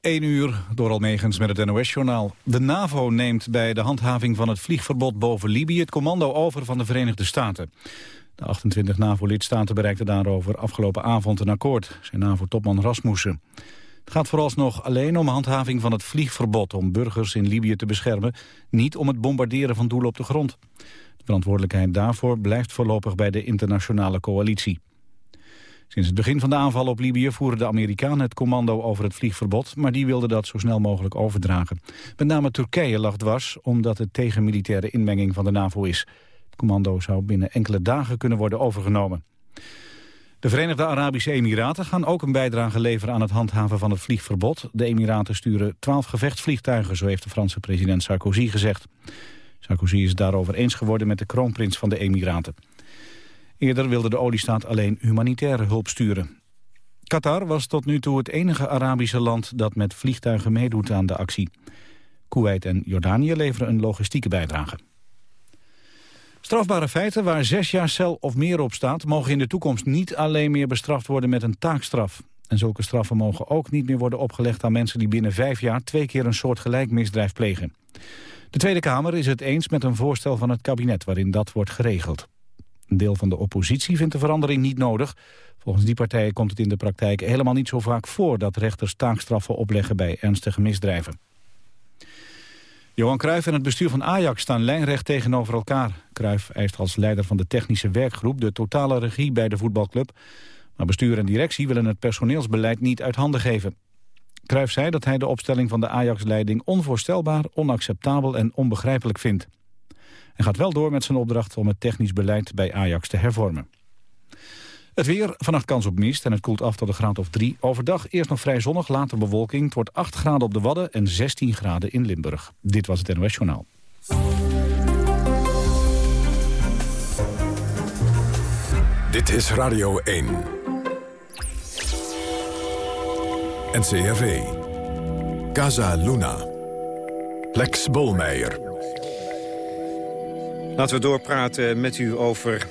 1 uur door Almegens met het NOS-journaal. De NAVO neemt bij de handhaving van het vliegverbod boven Libië... het commando over van de Verenigde Staten. De 28 NAVO-lidstaten bereikten daarover afgelopen avond een akkoord... zei NAVO-topman Rasmussen. Het gaat vooralsnog alleen om handhaving van het vliegverbod... om burgers in Libië te beschermen, niet om het bombarderen van doelen op de grond. De verantwoordelijkheid daarvoor blijft voorlopig bij de internationale coalitie. Sinds het begin van de aanval op Libië voeren de Amerikanen het commando over het vliegverbod, maar die wilden dat zo snel mogelijk overdragen. Met name Turkije lag dwars, omdat het tegen militaire inmenging van de NAVO is. Het commando zou binnen enkele dagen kunnen worden overgenomen. De Verenigde Arabische Emiraten gaan ook een bijdrage leveren aan het handhaven van het vliegverbod. De Emiraten sturen twaalf gevechtsvliegtuigen, zo heeft de Franse president Sarkozy gezegd. Sarkozy is daarover eens geworden met de kroonprins van de Emiraten. Eerder wilde de oliestaat alleen humanitaire hulp sturen. Qatar was tot nu toe het enige Arabische land dat met vliegtuigen meedoet aan de actie. Kuwait en Jordanië leveren een logistieke bijdrage. Strafbare feiten waar zes jaar cel of meer op staat... mogen in de toekomst niet alleen meer bestraft worden met een taakstraf. En zulke straffen mogen ook niet meer worden opgelegd aan mensen... die binnen vijf jaar twee keer een soort gelijk misdrijf plegen. De Tweede Kamer is het eens met een voorstel van het kabinet... waarin dat wordt geregeld. Een deel van de oppositie vindt de verandering niet nodig. Volgens die partijen komt het in de praktijk helemaal niet zo vaak voor... dat rechters taakstraffen opleggen bij ernstige misdrijven. Johan Cruijff en het bestuur van Ajax staan lijnrecht tegenover elkaar. Cruijff eist als leider van de technische werkgroep de totale regie bij de voetbalclub. Maar bestuur en directie willen het personeelsbeleid niet uit handen geven. Cruijff zei dat hij de opstelling van de Ajax-leiding onvoorstelbaar, onacceptabel en onbegrijpelijk vindt. Hij gaat wel door met zijn opdracht om het technisch beleid bij Ajax te hervormen. Het weer, vannacht kans op mist en het koelt af tot een graad of 3. Overdag eerst nog vrij zonnig, later bewolking. Het wordt 8 graden op de Wadden en 16 graden in Limburg. Dit was het NOS Journaal. Dit is Radio 1. NCRV. Casa Luna. Lex Bolmeijer. Laten we doorpraten met u over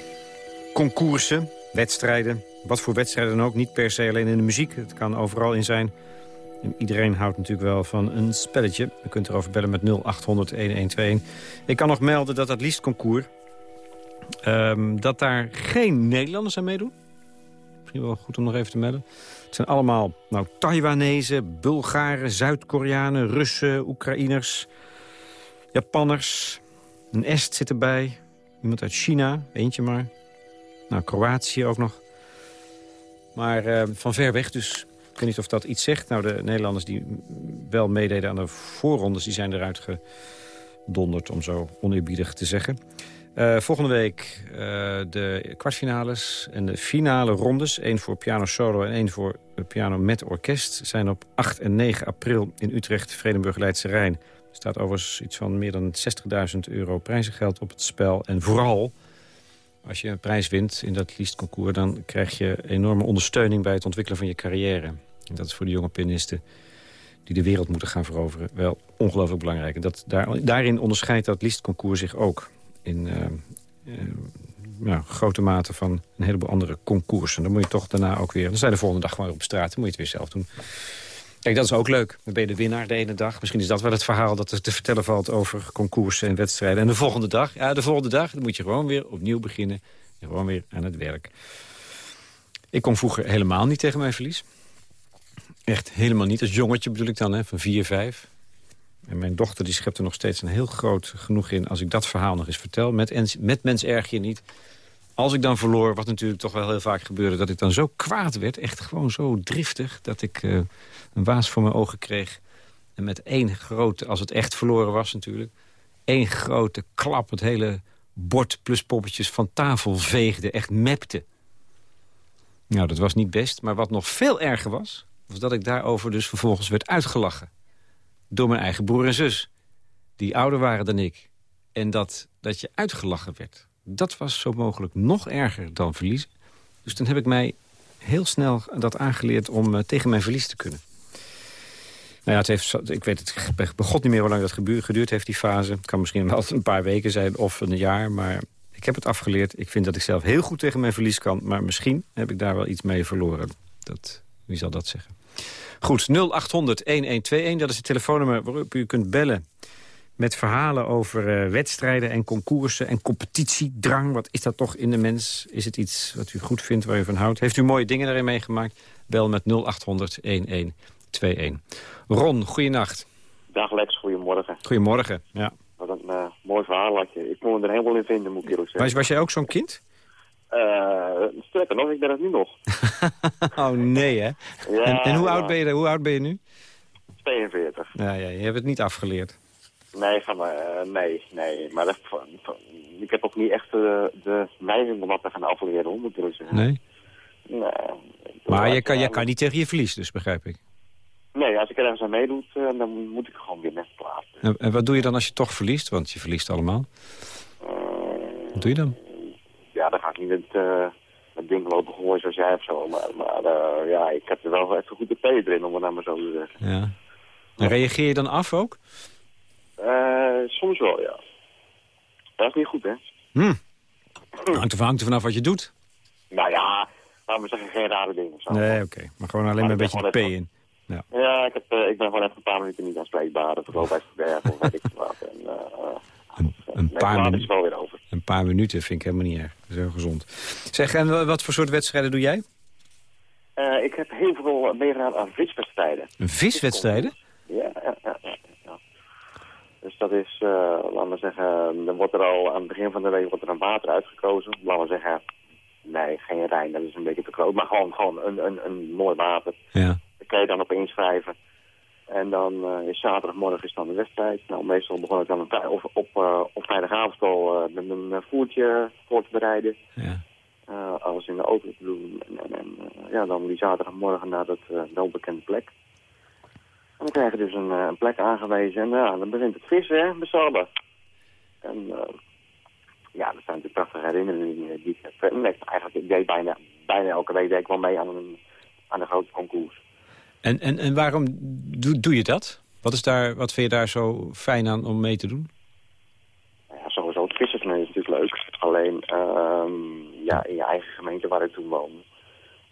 concoursen, wedstrijden. Wat voor wedstrijden dan ook, niet per se alleen in de muziek. Het kan overal in zijn. En iedereen houdt natuurlijk wel van een spelletje. U kunt erover bellen met 0800-1121. Ik kan nog melden dat dat liestconcours... Um, dat daar geen Nederlanders aan meedoen. Misschien wel goed om nog even te melden. Het zijn allemaal nou, Taiwanezen, Bulgaren, Zuid-Koreanen, Russen, Oekraïners, Japanners, een Est zit erbij. Iemand uit China, eentje maar. Nou, Kroatië ook nog. Maar uh, van ver weg dus. Ik weet niet of dat iets zegt. Nou, de Nederlanders die wel meededen aan de voorrondes... die zijn eruit gedonderd, om zo oneerbiedig te zeggen. Uh, volgende week uh, de kwartfinales en de finale rondes. één voor piano solo en één voor piano met orkest... zijn op 8 en 9 april in Utrecht, Vredenburg, Leidse Rijn staat overigens iets van meer dan 60.000 euro prijzengeld op het spel. En vooral, als je een prijs wint in dat liestconcours... dan krijg je enorme ondersteuning bij het ontwikkelen van je carrière. En dat is voor de jonge pianisten die de wereld moeten gaan veroveren... wel ongelooflijk belangrijk. En dat, daar, daarin onderscheidt dat liestconcours zich ook... in uh, grote mate van een heleboel andere concoursen. Dan moet je toch daarna ook weer... dan zijn de volgende dag gewoon op straat, dan moet je het weer zelf doen. Kijk, dat is ook leuk. Dan ben je de winnaar de ene dag. Misschien is dat wel het verhaal dat er te vertellen valt over concoursen en wedstrijden. En de volgende dag, ja, de volgende dag, dan moet je gewoon weer opnieuw beginnen. En gewoon weer aan het werk. Ik kon vroeger helemaal niet tegen mijn verlies. Echt helemaal niet. Als jongetje bedoel ik dan, hè, van 4, 5. En mijn dochter die schept er nog steeds een heel groot genoeg in... als ik dat verhaal nog eens vertel. Met, met mens erg je niet. Als ik dan verloor, wat natuurlijk toch wel heel vaak gebeurde... dat ik dan zo kwaad werd, echt gewoon zo driftig... dat ik uh, een waas voor mijn ogen kreeg. En met één grote, als het echt verloren was natuurlijk... één grote klap het hele bord plus poppetjes van tafel veegde. Echt mepte. Nou, dat was niet best. Maar wat nog veel erger was... was dat ik daarover dus vervolgens werd uitgelachen. Door mijn eigen broer en zus. Die ouder waren dan ik. En dat, dat je uitgelachen werd. Dat was zo mogelijk nog erger dan verliezen. Dus toen heb ik mij heel snel dat aangeleerd om uh, tegen mijn verlies te kunnen. Nou ja, het heeft, ik weet het begot niet meer hoe lang dat geduurd heeft, die fase. Het kan misschien wel een paar weken zijn of een jaar, maar ik heb het afgeleerd. Ik vind dat ik zelf heel goed tegen mijn verlies kan, maar misschien heb ik daar wel iets mee verloren. Dat, wie zal dat zeggen? Goed, 0800-1121, dat is het telefoonnummer waarop u kunt bellen... met verhalen over uh, wedstrijden en concoursen en competitiedrang. Wat is dat toch in de mens? Is het iets wat u goed vindt, waar u van houdt? Heeft u mooie dingen daarin meegemaakt? Bel met 0800-1121. Ron, goeienacht. Dag Lex, goedemorgen. Goedemorgen, ja. Wat een uh, mooi verhaal had je. Ik kon me er helemaal in vinden, moet ik eerlijk zeggen. Was, was jij ook zo'n kind? Uh, sterker nog, ik ben het nu nog. oh nee, hè? Ja, en, en hoe, oud ben je, hoe oud ben je nu? 42. Ja, ja, je hebt het niet afgeleerd. Nee, van, uh, nee, nee. Maar dat, van, van, ik heb ook niet echt uh, de neiging om dat te gaan afleren, eerlijk zeggen. Nee? Nee. Maar je kan, je kan niet tegen je verlies, dus begrijp ik. Nee, als ik ergens aan meedoet, uh, dan moet ik gewoon winnen. Klaar. En, en, wat doe je dan als je toch verliest? Want je verliest allemaal. wat doe je dan? Ja, dan ga ik niet met, uh, met dingen lopen gooien zoals jij of zo. Maar, maar uh, ja, ik heb er wel even goed de P erin, om het nou maar zo te zeggen. Ja. En reageer je dan af ook? Uh, soms wel, ja. Dat is niet goed, hè? Hm. Hangt er, hangt er vanaf wat je doet. Nou ja, laten we zeggen geen rare dingen. Zo. Nee, oké. Okay. Maar gewoon alleen maar, maar een beetje de P in. Ja, ja ik, heb, uh, ik ben gewoon even een paar minuten niet aanspreekbaar. Of geloof bij Berg of weet ik wat. En, uh, een, een, nee, paar is wel weer over. een paar minuten vind ik helemaal niet erg. Dat is heel gezond. Zeg, en wat voor soort wedstrijden doe jij? Uh, ik heb heel veel meegedaan aan viswedstrijden. Viswedstrijden? Ja, ja, ja, ja, ja. Dus dat is, uh, laten we zeggen, dan wordt er al aan het begin van de week wordt er een water uitgekozen. Laten we zeggen, nee, geen Rijn, dat is een beetje te groot. Maar gewoon, gewoon een, een, een mooi water. Ja. Daar kan je dan op inschrijven. En dan uh, is zaterdagmorgen is dan de wedstrijd. Nou, meestal begon ik dan een op, op, uh, op vrijdagavond al uh, met een voertje voor te bereiden. Ja. Alles in de auto te doen. En, en, en ja, dan die zaterdagmorgen naar dat welbekende plek. En dan krijg je dus een, een plek aangewezen. En ja, dan begint het vissen, hè, besallen. En ja, dat zijn natuurlijk prachtige herinneringen die ik heb. En eigenlijk, ik deed bijna, bijna elke week deed ik wel mee aan een, aan een grote concours. En, en, en waarom doe, doe je dat? Wat, is daar, wat vind je daar zo fijn aan om mee te doen? Ja, sowieso het vissen is natuurlijk leuk. Alleen um, ja, in je eigen gemeente waar ik toen woonde.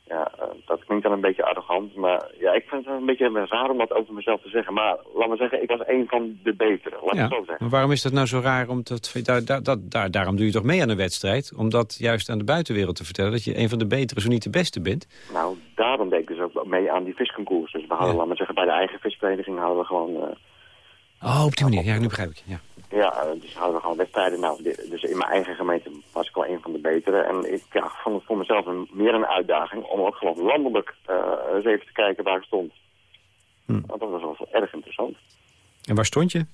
Ja, uh, dat klinkt dan een beetje arrogant. Maar ja, ik vind het een beetje raar om dat over mezelf te zeggen. Maar laat me zeggen, ik was een van de betere. Laat ja, ik zo zeggen. Maar waarom is dat nou zo raar? Om dat, daar, daar, daar, daar, daarom doe je toch mee aan een wedstrijd? Om dat juist aan de buitenwereld te vertellen. Dat je een van de betere, zo niet de beste bent. Nou, daarom deed ik dus ook mee aan die visconcours. Dus we hadden, ja. laat maar zeggen, bij de eigen visvereniging hadden we gewoon... Uh, oh, op die manier. Ja, nu begrijp ik. Ja. Ja, dus hadden we gewoon wedstrijden. Nou, dus in mijn eigen gemeente was ik wel een van de betere. En ik ja, vond het voor mezelf een, meer een uitdaging om ook gewoon landelijk uh, eens even te kijken waar ik stond. Hm. Want dat was wel erg interessant. En waar stond je?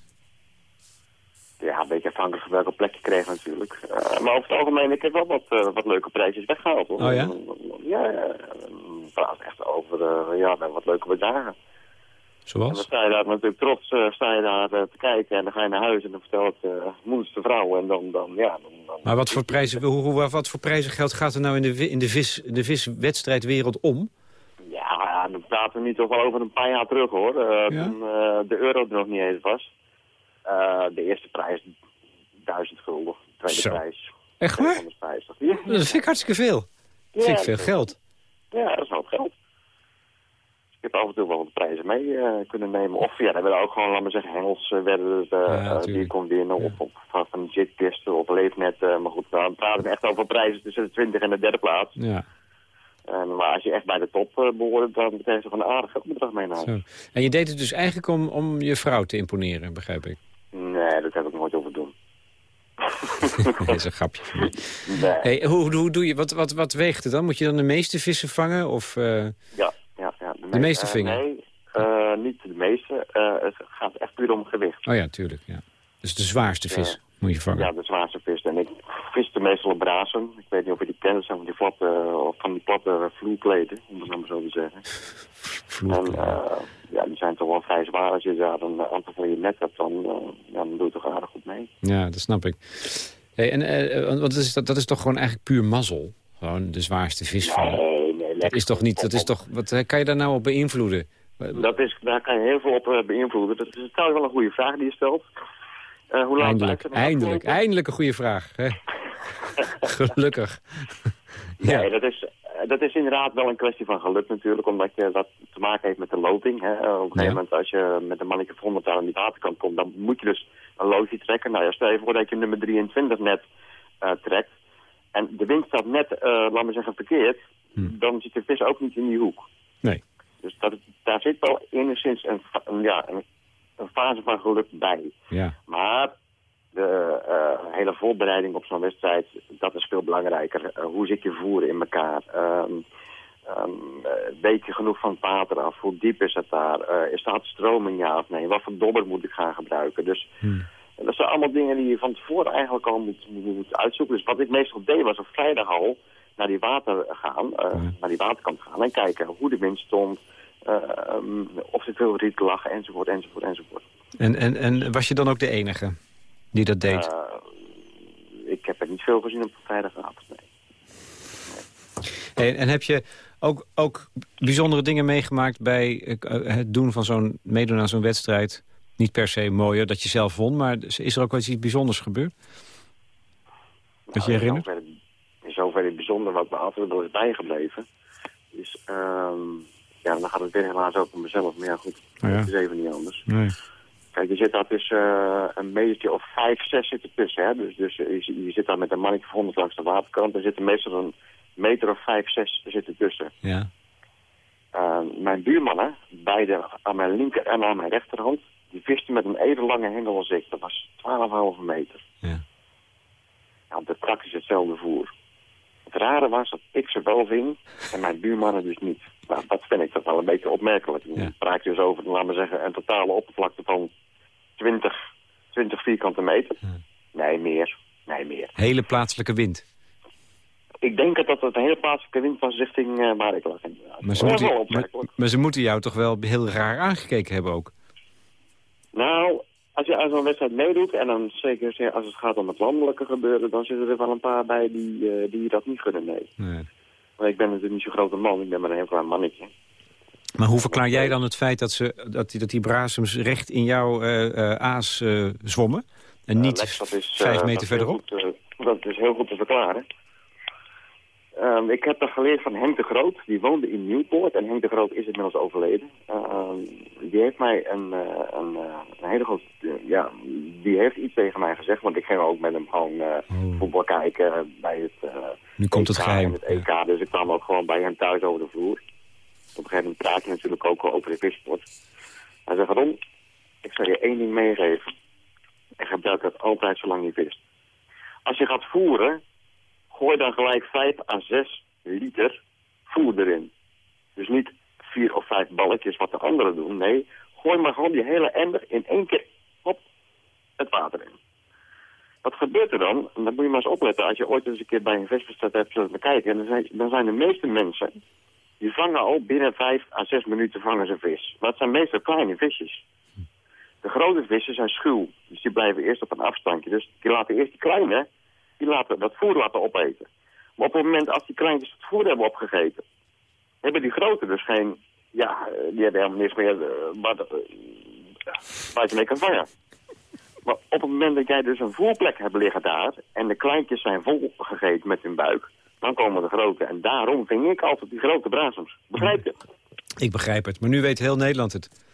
Ja, een beetje afhankelijk van welke plek je kreeg natuurlijk. Uh, maar over het algemeen, ik heb wel wat, uh, wat leuke prijsjes weggehaald. Hoor. Oh ja? Ja, ja. praat echt over ja, wat leuke bedragen. Zoals? En dan sta je daar natuurlijk trots uh, sta je daar uh, te kijken en dan ga je naar huis en dan vertelt uh, moeders de vrouw en dan, dan ja. Dan, dan, maar wat voor prijzen, hoe, hoe, wat voor prijzengeld gaat er nou in de, in de, vis, de viswedstrijdwereld om? Ja, dan praten we niet toch wel over een paar jaar terug hoor. Ja? Toen de euro er nog niet eens was. de eerste prijs, duizend gulden. De tweede Zo. prijs. Echt waar? 250. Ja, Dat vind ik hartstikke veel. Dat vind ik veel geld. Ja, dat is wel geld. Ik heb af en toe wel wat prijzen mee uh, kunnen nemen. Of ja, dan werden ook gewoon, laten we zeggen, hengels uh, werden het, Ja, die kon winnen. Of, of van, van jitkisten of leefnetten. Maar goed, dan praten we echt over prijzen tussen de 20 en de derde plaats. Ja. En, maar als je echt bij de top uh, behoort, dan je toch een aardig geldbedrag mee naar. En je deed het dus eigenlijk om, om je vrouw te imponeren, begrijp ik. Nee, dat heb ik nooit over doen. dat is een grapje. Nee. Hey, hoe, hoe doe je, wat, wat, wat weegt het dan? Moet je dan de meeste vissen vangen? Of, uh... Ja. De, meeste vinger? nee, uh, niet de meeste. Uh, het gaat echt puur om gewicht. Oh ja, tuurlijk. Ja. Dus de zwaarste vis moet je vangen? Ja, de zwaarste vis. En ik viste meestal op brazen. Ik weet niet of je die kent. Van die platte, of van die platte vloerkleden, om het maar zo te zeggen. En ja, die zijn toch wel vrij zwaar. Als je daar een aantal van je net hebt, dan, dan doe je toch aardig goed mee. Ja, dat snap ik. Hey, en uh, wat is, dat, dat is toch gewoon eigenlijk puur mazzel? Gewoon de zwaarste vis vangen? Dat is toch niet, dat is toch, wat kan je daar nou op beïnvloeden? Dat is, daar kan je heel veel op uh, beïnvloeden. Dat is trouwens wel een goede vraag die je stelt. Uh, hoe eindelijk, eindelijk, eindelijk een goede vraag. Hè? Gelukkig. ja. Nee, dat is, dat is inderdaad wel een kwestie van geluk natuurlijk, omdat je dat te maken heeft met de loting. Hè. Op een gegeven moment als je met een mannetje van 100 aan die waterkant komt, dan moet je dus een loodje trekken. Nou ja, stel je voor dat je nummer 23 net uh, trekt en de wind staat net, uh, laten we zeggen, verkeerd, hmm. dan zit de vis ook niet in die hoek. Nee. Dus dat, daar zit wel enigszins een, ja, een, een, fase van geluk bij. Ja. Maar de uh, hele voorbereiding op zo'n wedstrijd, dat is veel belangrijker. Uh, hoe zit je voeren in elkaar? Um, um, weet je genoeg van het water af? Hoe diep is het daar? Uh, is dat stroming ja of nee? Wat voor dobber moet ik gaan gebruiken? Dus hmm. dat zijn allemaal dingen die je van tevoren eigenlijk al moet, moet, uitzoeken. Dus wat ik meestal deed was op vrijdag al naar die water gaan, hmm. naar die waterkant gaan en kijken hoe de wind stond, um, of er veel riet lag, enzovoort, enzovoort, enzovoort. En, en, en was je dan ook de enige? die dat deed? Uh, ik heb er niet veel gezien op vrijdagavond, nee. Hey, en heb je ook, ook bijzondere dingen meegemaakt bij uh, het doen van zo'n meedoen aan zo'n wedstrijd? Niet per se mooier dat je zelf won, maar is er ook wel iets bijzonders gebeurd? Dat je nou, herinnert? In zoverre, in zoverre bijzonder wat me altijd wel is bijgebleven. Um, ja, dan gaat het weer helaas ook om mezelf, maar ja goed, oh ja. dat is even niet anders. Nee. Kijk, je zit daar tussen uh, een metertje of vijf, zes zitten tussen. Hè? Dus, dus je, je, zit daar met een mannetje van 100 langs de waterkant. Er zitten meestal een meter of vijf, zes zitten tussen. Ja. Uh, mijn buurmannen, beide aan mijn linker en aan mijn rechterhand... die visten met een even lange hendel als ik. Dat was 12,5 meter. Ja. ja. Op de trak is hetzelfde voer. Het rare was dat ik ze wel ving en mijn buurmannen dus niet. Nou, dat vind ik toch wel een beetje opmerkelijk. Dan praat je dus over, laten we zeggen, een totale oppervlakte van 20, 20 vierkante meter. Nee, meer. Nee, meer. Hele plaatselijke wind? Ik denk dat het een hele plaatselijke wind was richting uh, waar ik lag. Maar ze, moeten, maar, maar ze moeten jou toch wel heel raar aangekeken hebben ook? Nou, als je aan zo'n wedstrijd meedoet, en dan zeker als het gaat om het landelijke gebeuren, dan zitten er wel een paar bij die, uh, die dat niet kunnen, nee. nee. Maar ik ben natuurlijk niet zo'n grote man, ik ben maar een heel klein mannetje. Maar hoe verklaar jij dan het feit dat, ze, dat, die, dat die brasems recht in jouw uh, uh, aas zwommen? En niet is, vijf meter verderop? Goed, dat is heel goed te verklaren. Um, ik heb dat geleerd van Henk de Groot. Die woonde in Nieuwpoort en Henk de Groot is inmiddels overleden. Uh, die heeft mij een, uh, een, uh, een, hele grote... ja, die heeft iets tegen mij gezegd. Want ik ging ook met hem gewoon oh. voetbal kijken bij het... nu komt het geheim. Het EK, dus ik kwam ook gewoon bij hem thuis over de vloer. Op een gegeven moment praat je natuurlijk ook over de vissport. Hij zei, waarom? Ik zal je één ding meegeven. En gebruik dat altijd zolang je vist. Als je gaat voeren gooi dan gelijk 5 à 6 liter voer erin. Dus niet vier of vijf balletjes wat de anderen doen. Nee, gooi maar gewoon die hele emmer in één keer op het water in. Wat gebeurt er dan? En dan moet je maar eens opletten. Als je ooit eens een keer bij een visbestad hebt zullen kijken... Dan zijn, zijn de meeste mensen... die vangen al binnen 5 à 6 minuten vangen ze vis. Maar het zijn meestal kleine visjes. De grote vissen zijn schuw. Dus die blijven eerst op een afstandje. Dus die laten eerst die kleine die laten dat voer laten opeten. Maar op het moment als die kleintjes het voer hebben opgegeten, hebben die grote dus geen, ja, die hebben helemaal niks meer uh, waar, je mee kan vangen. Maar op het moment dat jij dus een voerplek hebt liggen daar en de kleintjes zijn vol gegeten met hun buik, dan komen de grote. En daarom ving ik altijd die grote brazems. Begrijp je? Ik begrijp het, maar nu weet heel Nederland het.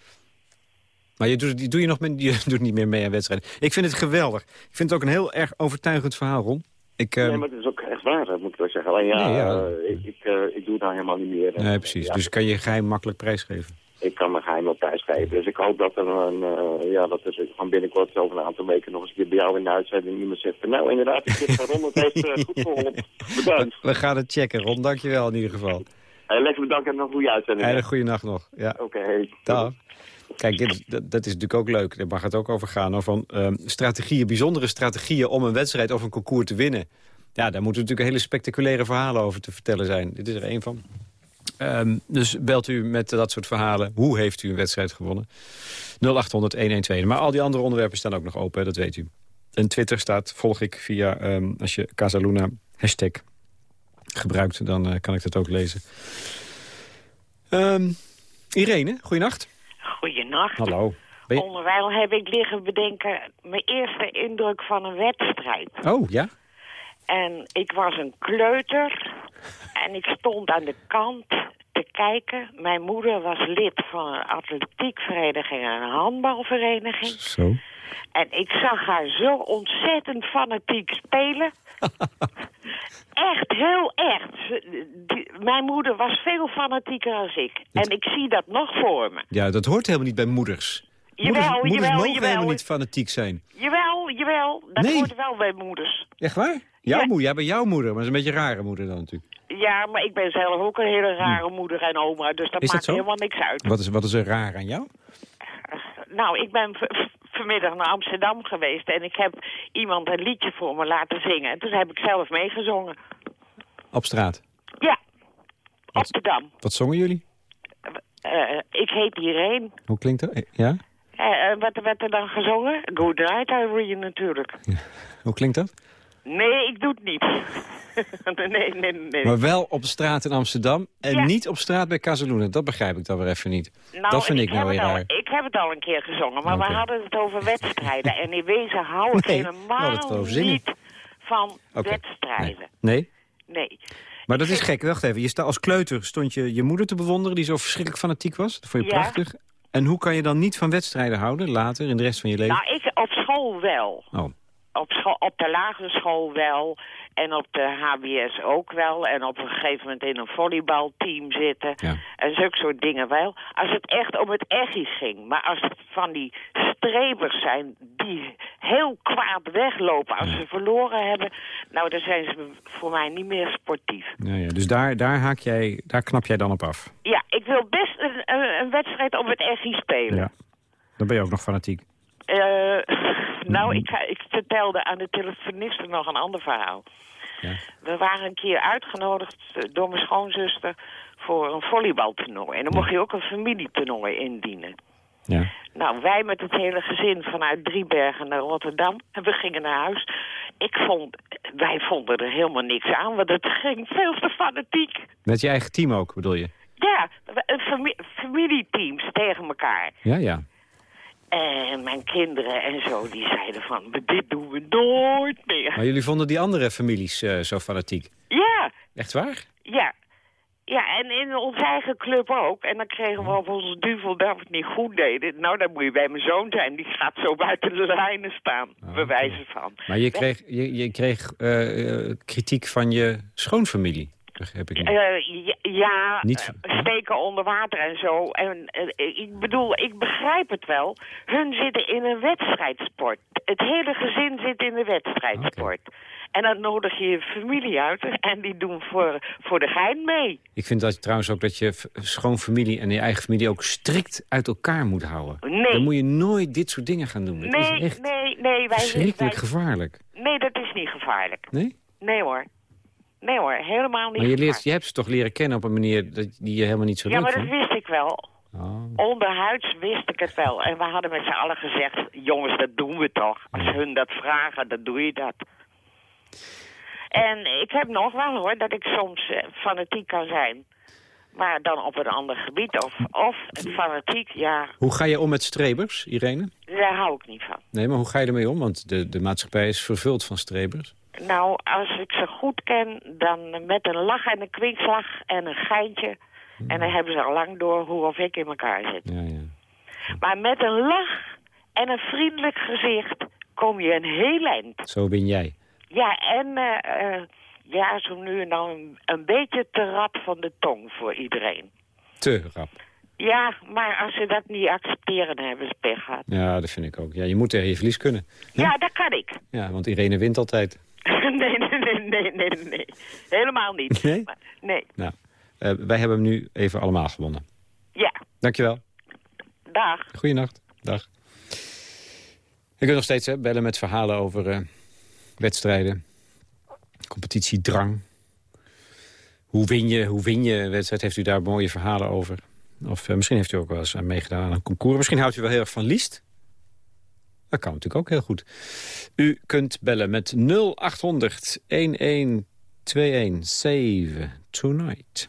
Maar je doet, doe je, nog, je doet niet meer mee aan wedstrijden. Ik vind het geweldig. Ik vind het ook een heel erg overtuigend verhaal, Ron. Ik, Nee, ehm, maar het is ook echt waar, moet ik wel zeggen. Alleen ja, ja. Uh, ik, ik, uh, ik, doe daar helemaal niet meer. Nee, precies. Dus kan je geheim makkelijk prijsgeven? Ik kan mijn geheim op prijsgeven. Dus ik hoop dat er een, uh, ja, dat er van binnenkort over een aantal weken nog eens een keer bij jou in de uitzending iemand zegt... Nou, inderdaad, ik zit van Ron, het heeft goed geholpen. Bedankt. We gaan het checken, Ron. Dankjewel in ieder geval. Hey, lekker bedankt en nog een goede uitzending. Hele goede nacht nog. Ja. Oké, okay, Dag. Kijk, dit, dat, dat, is natuurlijk ook leuk. Daar mag het ook over gaan. van um, strategieën, bijzondere strategieën om een wedstrijd of een concours te winnen. Ja, daar moeten natuurlijk hele spectaculaire verhalen over te vertellen zijn. Dit is er één van. Um, dus belt u met dat soort verhalen. Hoe heeft u een wedstrijd gewonnen? 0800-112. Maar al die andere onderwerpen staan ook nog open, dat weet u. En Twitter staat, volg ik via, um, als je Casaluna hashtag gebruikt... dan uh, kan ik dat ook lezen. Um, Irene, goeienacht. Goeienacht. Hallo. Je... Onderwijl heb ik liggen bedenken mijn eerste indruk van een wedstrijd. Oh, ja? En ik was een kleuter. En ik stond aan de kant te kijken. Mijn moeder was lid van een atletiekvereniging en een handbalvereniging. Zo. En ik zag haar zo ontzettend fanatiek spelen. echt, heel echt. Ze- die- mijn moeder was veel fanatieker als ik. En ik zie dat nog voor me. Ja, dat hoort helemaal niet bij moeders. Jawel, moeders, moeders jawel, mogen jawel. helemaal niet fanatiek zijn. Jawel, jawel. Dat Nee. hoort wel bij moeders. Echt waar? Jouw Ja. moeder, ja, bij jouw moeder. Maar dat is een beetje een rare moeder dan natuurlijk. Ja, maar ik ben zelf ook een hele rare moeder en oma. Dus dat Hm. Maakt zo? helemaal niks uit. Wat is, wat is er raar aan jou? Nou, ik ben vanmiddag naar Amsterdam geweest... en ik heb iemand een liedje voor me laten zingen. En toen heb ik zelf meegezongen. Op straat. Ja, op Wat? de Dam. Wat zongen jullie? Eh, ik heet Irene. Hoe klinkt dat? Eh, Ja? Eh, wat werd er dan gezongen? Good Night Irene natuurlijk. Hoe klinkt dat? Nee, ik doe het niet. nee, nee, nee. Maar wel op straat in Amsterdam en Ja. niet op straat bij Casaluna. Dat begrijp ik dan weer even niet. Nou, dat vind ik, nou weer al- raar. Ik heb het al een keer gezongen, maar we hadden het over wedstrijden. en in wezen hou ik Nee, helemaal niet van wedstrijden. Nee? Nee. Maar dat is gek. Wacht even. Je sta, als kleuter stond je je moeder te bewonderen... die zo verschrikkelijk fanatiek was. Dat vond je Ja. prachtig. En hoe kan je dan niet van wedstrijden houden later in de rest van je leven? Nou, ik op school wel. Oh, Op, school, op de lagere school wel. En op de HBS ook wel. En op een gegeven moment in een volleybalteam zitten. Ja. En zulke soort dingen wel. Als het echt om het echies ging. Maar als het van die strebers zijn die heel kwaad weglopen als ze verloren hebben. Nou, dan zijn ze voor mij niet meer sportief. ja, ja. Dus daar, daar, haak jij, daar knap jij dan op af. Ja, ik wil best een, een, een wedstrijd op het echies spelen. Ja. Dan ben je ook nog fanatiek. Eh, nou, ik, ga, ik vertelde aan de telefoniste nog een ander verhaal. Ja. We waren een keer uitgenodigd eh, door mijn schoonzuster voor een volleybaltoernooi. En dan mocht je ook een familietoernooi indienen. Ja. Nou, wij met het hele gezin vanuit Driebergen naar Rotterdam. En we gingen naar huis. Ik vond, wij vonden er helemaal niks aan, want het ging veel te fanatiek. Met je eigen team ook, bedoel je? Ja, familieteams tegen elkaar. Ja, ja. En mijn kinderen en zo, die zeiden van, dit doen we nooit meer. Maar jullie vonden die andere families eh, zo fanatiek? Ja, Echt waar? ja. Ja, en in onze eigen club ook. En dan kregen we op onze duvel dat we het niet goed deden. Nou, dan moet je bij mijn zoon zijn. Die gaat zo buiten de lijnen staan, Ah, bewijzen van. Maar je kreeg, je, je kreeg eh, eh, kritiek van je schoonfamilie, begrijp ik. niet. Eh, ja, ja Niet- eh, steken onder water en zo. En eh, ik bedoel, ik begrijp het wel. Hun zitten in een wedstrijdsport. Het hele gezin zit in de wedstrijdsport. En dan nodig je je familie uit en die doen voor, voor de gein mee. Ik vind dat trouwens ook dat je schoonfamilie en je eigen familie ook strikt uit elkaar moet houden. Nee. Dan moet je nooit dit soort dingen gaan doen. Dat Nee, is echt nee, nee. Wij, verschrikkelijk wij- gevaarlijk. nee, dat is niet gevaarlijk. Nee? Nee hoor. Nee hoor, helemaal niet Maar je, leert, je hebt ze toch leren kennen op een manier dat, die je helemaal niet zo Ja, maar dat vond? wist ik wel. Oh. Onderhuids wist ik het wel. En we hadden met z'n allen gezegd, jongens, dat doen we toch. Als hun dat vragen, dan doe je dat. En ik heb nog wel hoor, dat ik soms eh, fanatiek kan zijn. Maar dan op een ander gebied. Of, of fanatiek, ja, Hoe ga je om met strebers, Irene? daar hou ik niet van. Nee, maar hoe ga je ermee om? Want de, de maatschappij is vervuld van strebers. Nou, als ik ze goed ken, dan met een lach en een kwinkslag en een geintje. En dan hebben ze al lang door hoe of ik in elkaar zit. Ja, ja. Maar met een lach en een vriendelijk gezicht kom je een heel eind. Zo ben jij. Ja, en eh, eh, ja, zo nu en dan een, een beetje te rap van de tong voor iedereen. Te rap. Ja, maar als ze dat niet accepteren, dan hebben ze pech gehad. Ja, dat vind ik ook. Ja, je moet tegen je verlies kunnen. Ja, dat kan ik. Ja, want Irene wint altijd. nee, nee, nee, nee. Helemaal niet. Nee? Maar- nee. Nou, eh, wij hebben hem nu even allemaal gewonnen. Ja, Dankjewel. dag. Goeienacht. Dag. Je kunt nog steeds hè, bellen met verhalen over eh, wedstrijden. Competitiedrang. Hoe win, je, hoe win je wedstrijd? Heeft u daar mooie verhalen over? Of eh, misschien heeft u ook wel eens aan meegedaan aan een concours. Misschien houdt u wel heel erg van liest. Dat kan natuurlijk ook heel goed. U kunt bellen met 0800 1121 Tonight.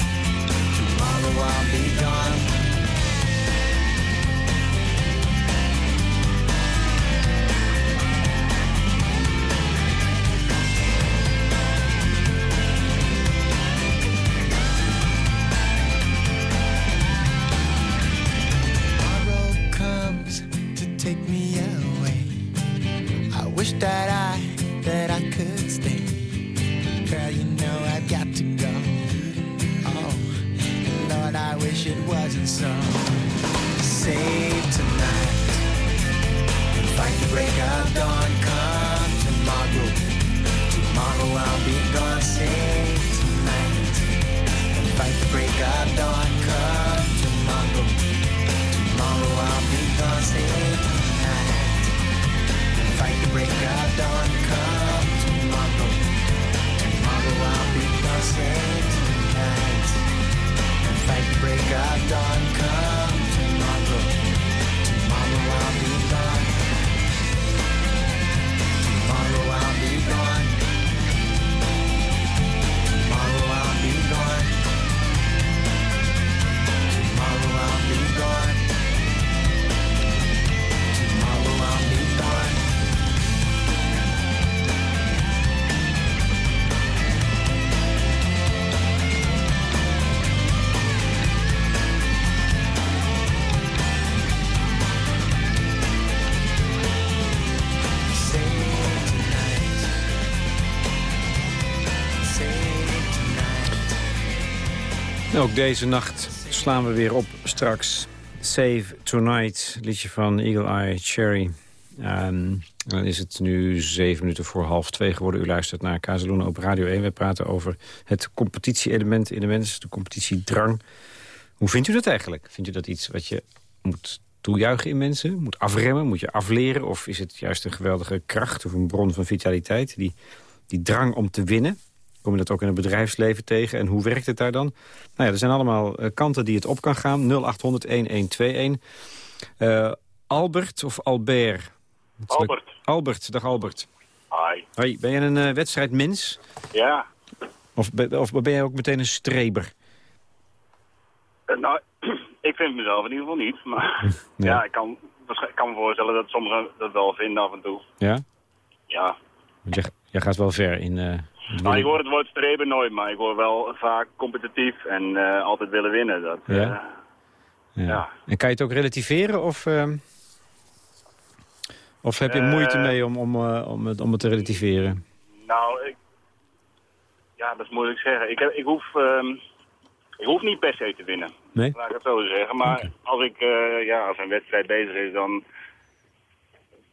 Tomorrow I'll be gone. Come Ook deze nacht slaan we weer op straks. Save Tonight, liedje van Eagle Eye Cherry. Ehm, dan is het nu zeven minuten voor half twee geworden. U luistert naar Kazeluna op Radio 1. We praten over het competitie-element in de mens, de competitiedrang. Hoe vindt u dat eigenlijk? Vindt u dat iets wat je moet toejuichen in mensen? Moet afremmen? Moet je afleren? Of is het juist een geweldige kracht of een bron van vitaliteit? Die, die drang om te winnen? Kom je dat ook in het bedrijfsleven tegen? En hoe werkt het daar dan? Nou ja, er zijn allemaal eh, kanten die het op kan gaan. 0800-1121. Eh, Albert of Albert? Albert. Albert, dag Albert. Hi. Hoi, ben je een eh, wedstrijdmens? Ja. Of, ben- of ben je ook meteen een streber? Nou, ik vind mezelf in ieder geval niet. Maar ja, ik, kan, kan me voorstellen dat sommigen dat wel vinden af en toe. Ja? Ja. Want jij, jij gaat wel ver in... eh, Nou, ik hoor het woord streber nooit, maar ik hoor wel vaak competitief en eh, altijd willen winnen. Dat, eh, Ja? ja. ja. En kan je het ook relativeren of... ehm, of heb je Eh, moeite mee om, om, eh, om, het, om het te relativeren? nou, ik, ja, dat is moeilijk zeggen. Ik, heb, ik, hoef, ehm, ik hoef niet per se te winnen. Nee? Laat ik het zo zeggen. Maar als, ik, eh, ja, als een wedstrijd bezig is, dan,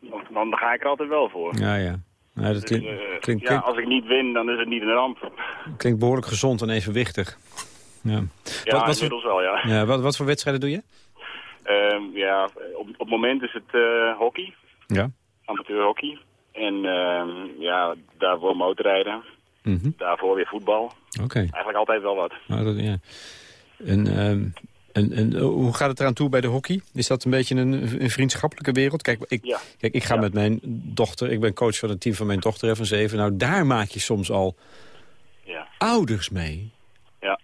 dan, dan ga ik er altijd wel voor. Ja, ja. Dat Dus, eh, ja, als ik niet win, dan is het niet een ramp. klinkt behoorlijk gezond en evenwichtig. Ja. Ja, Wat- wat voor- inmiddels wel, ja. Ja, wat, wat voor wedstrijden doe je? Ehm, ja, op, op het moment is het eh, hockey, Ja. amateurhockey. En ehm, ja, daarvoor motorrijden. Mhm. Daarvoor weer voetbal. Oké. Eigenlijk altijd wel wat. Nou, dat, ja. En, ehm, en, en eh, hoe gaat het eraan toe bij de hockey? Is dat een beetje een, een vriendschappelijke wereld? Kijk, ik, Ja. kijk, ik ga Ja. met mijn dochter, ik ben coach van het team van mijn dochter van zeven. Nou, daar maak je soms al Ja. ouders mee. Ja.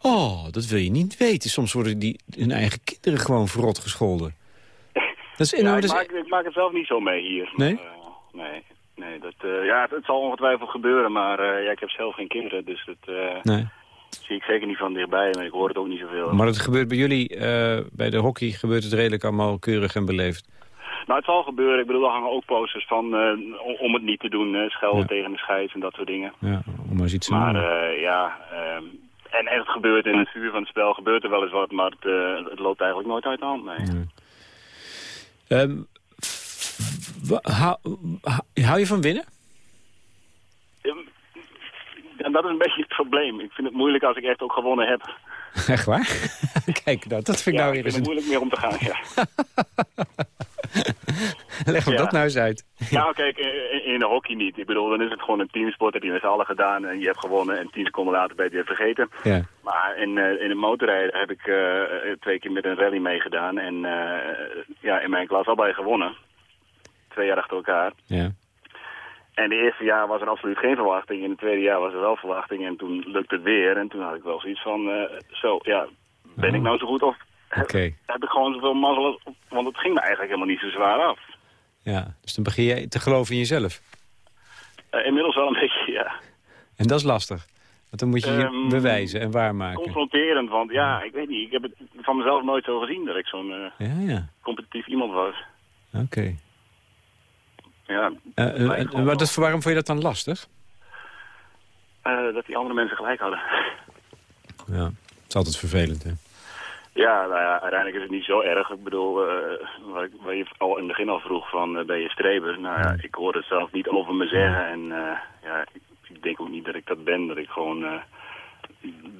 Oh, dat wil je niet weten. Soms worden die, hun eigen kinderen gewoon verrot gescholden. Dat is, nou, ik, dat is- maak, ik maak het zelf niet zo mee hier. Nee? Maar, eh, nee. Nee, dat, eh, ja, het, het zal ongetwijfeld gebeuren, maar ja, ik heb zelf geen kinderen, dus eh, nee. Zie ik zeker niet van dichtbij, maar ik hoor het ook niet zoveel. Maar het gebeurt bij jullie, eh, bij de hockey, gebeurt het redelijk allemaal keurig en beleefd. Nou, het zal gebeuren. Ik bedoel, er hangen ook posters van eh, om, het niet te doen, schelden Ja. tegen de scheids en dat soort dingen. Ja, om maar eens iets te Maar eh, ja, ehm, en, en het gebeurt in het vuur van het spel, gebeurt er wel eens wat, maar het, het loopt eigenlijk nooit uit de hand, nee. Ehm, wa- hou, hou- hou je van winnen? En dat is een beetje het probleem. Ik vind het moeilijk als ik echt ook gewonnen heb. Echt waar? Kijk, nou, dat vind ik ja, nou weer eens het moeilijk meer om te gaan, ja. Leg me Ja. dat nou eens uit. Nou, kijk, in, de hockey niet. Ik bedoel, dan is het gewoon een teamsport. Dat heb je met z'n allen gedaan en je hebt gewonnen. En tien seconden later ben je het weer vergeten. Ja. Maar in, eh, in het motorrijden heb ik eh, twee keer met een rally meegedaan. En eh, ja, in mijn klas al bij gewonnen. Twee jaar achter elkaar. Ja. En de eerste jaar was er absoluut geen verwachting. In het tweede jaar was er wel verwachting. En toen lukte het weer. En toen had ik wel zoiets van, eh, zo, ja, ben ik nou zo goed? Of Oh. Oké. heb ik gewoon zoveel mazzel? als- Want het ging me eigenlijk helemaal niet zo zwaar af. Ja, dus dan begin je te geloven in jezelf. Eh, inmiddels wel een beetje, ja. En dat is lastig. Want dan moet je je Ehm, bewijzen en waarmaken. confronterend, want ja, ik weet niet. Ik heb het van mezelf nooit zo gezien dat ik zo'n eh, Ja, ja. competitief iemand was. Oké. Ja, Eh, eh, Maar dat, waarom vond je dat dan lastig? eh, dat die andere mensen gelijk hadden. Ja, het is altijd vervelend, hè? Ja, nou ja, uiteindelijk is het niet zo erg. Ik bedoel, wat, ik, wat je al in het begin al vroeg van, ben je streber? Nou ja, ik hoor het zelf niet over me zeggen. En ja, ik, ik denk ook niet dat ik dat ben. Dat ik gewoon,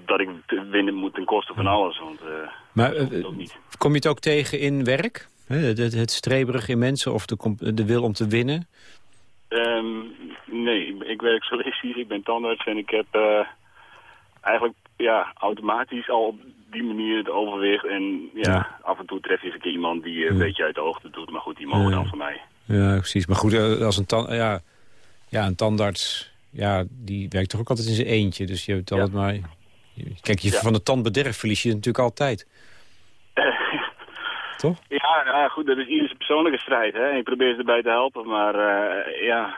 dat ik winnen moet ten koste van alles. Want Maar dat ook niet. kom je het ook tegen in werk? Het, het, het streberig in mensen of de, de wil om te winnen? Ehm, nee, ik, werk solistisch, ik ben tandarts en ik heb eh, eigenlijk ja, automatisch al op die manier het overwicht. En ja, Ja. af en toe tref je eens een keer iemand die eh, een Ja. beetje uit de hoogte doet. Maar goed, die mogen dan van mij. Ja, precies. Maar goed, eh, als een, tan ja, ja, een tandarts, ja, die werkt toch ook altijd in zijn eentje. Dus je hebt altijd maar... Kijk, je, van de tandbederf verlies je natuurlijk altijd. Toch? Ja, nou ja, goed, dat is ieders persoonlijke strijd. Hè? En probeer ze erbij te helpen, maar eh, ja,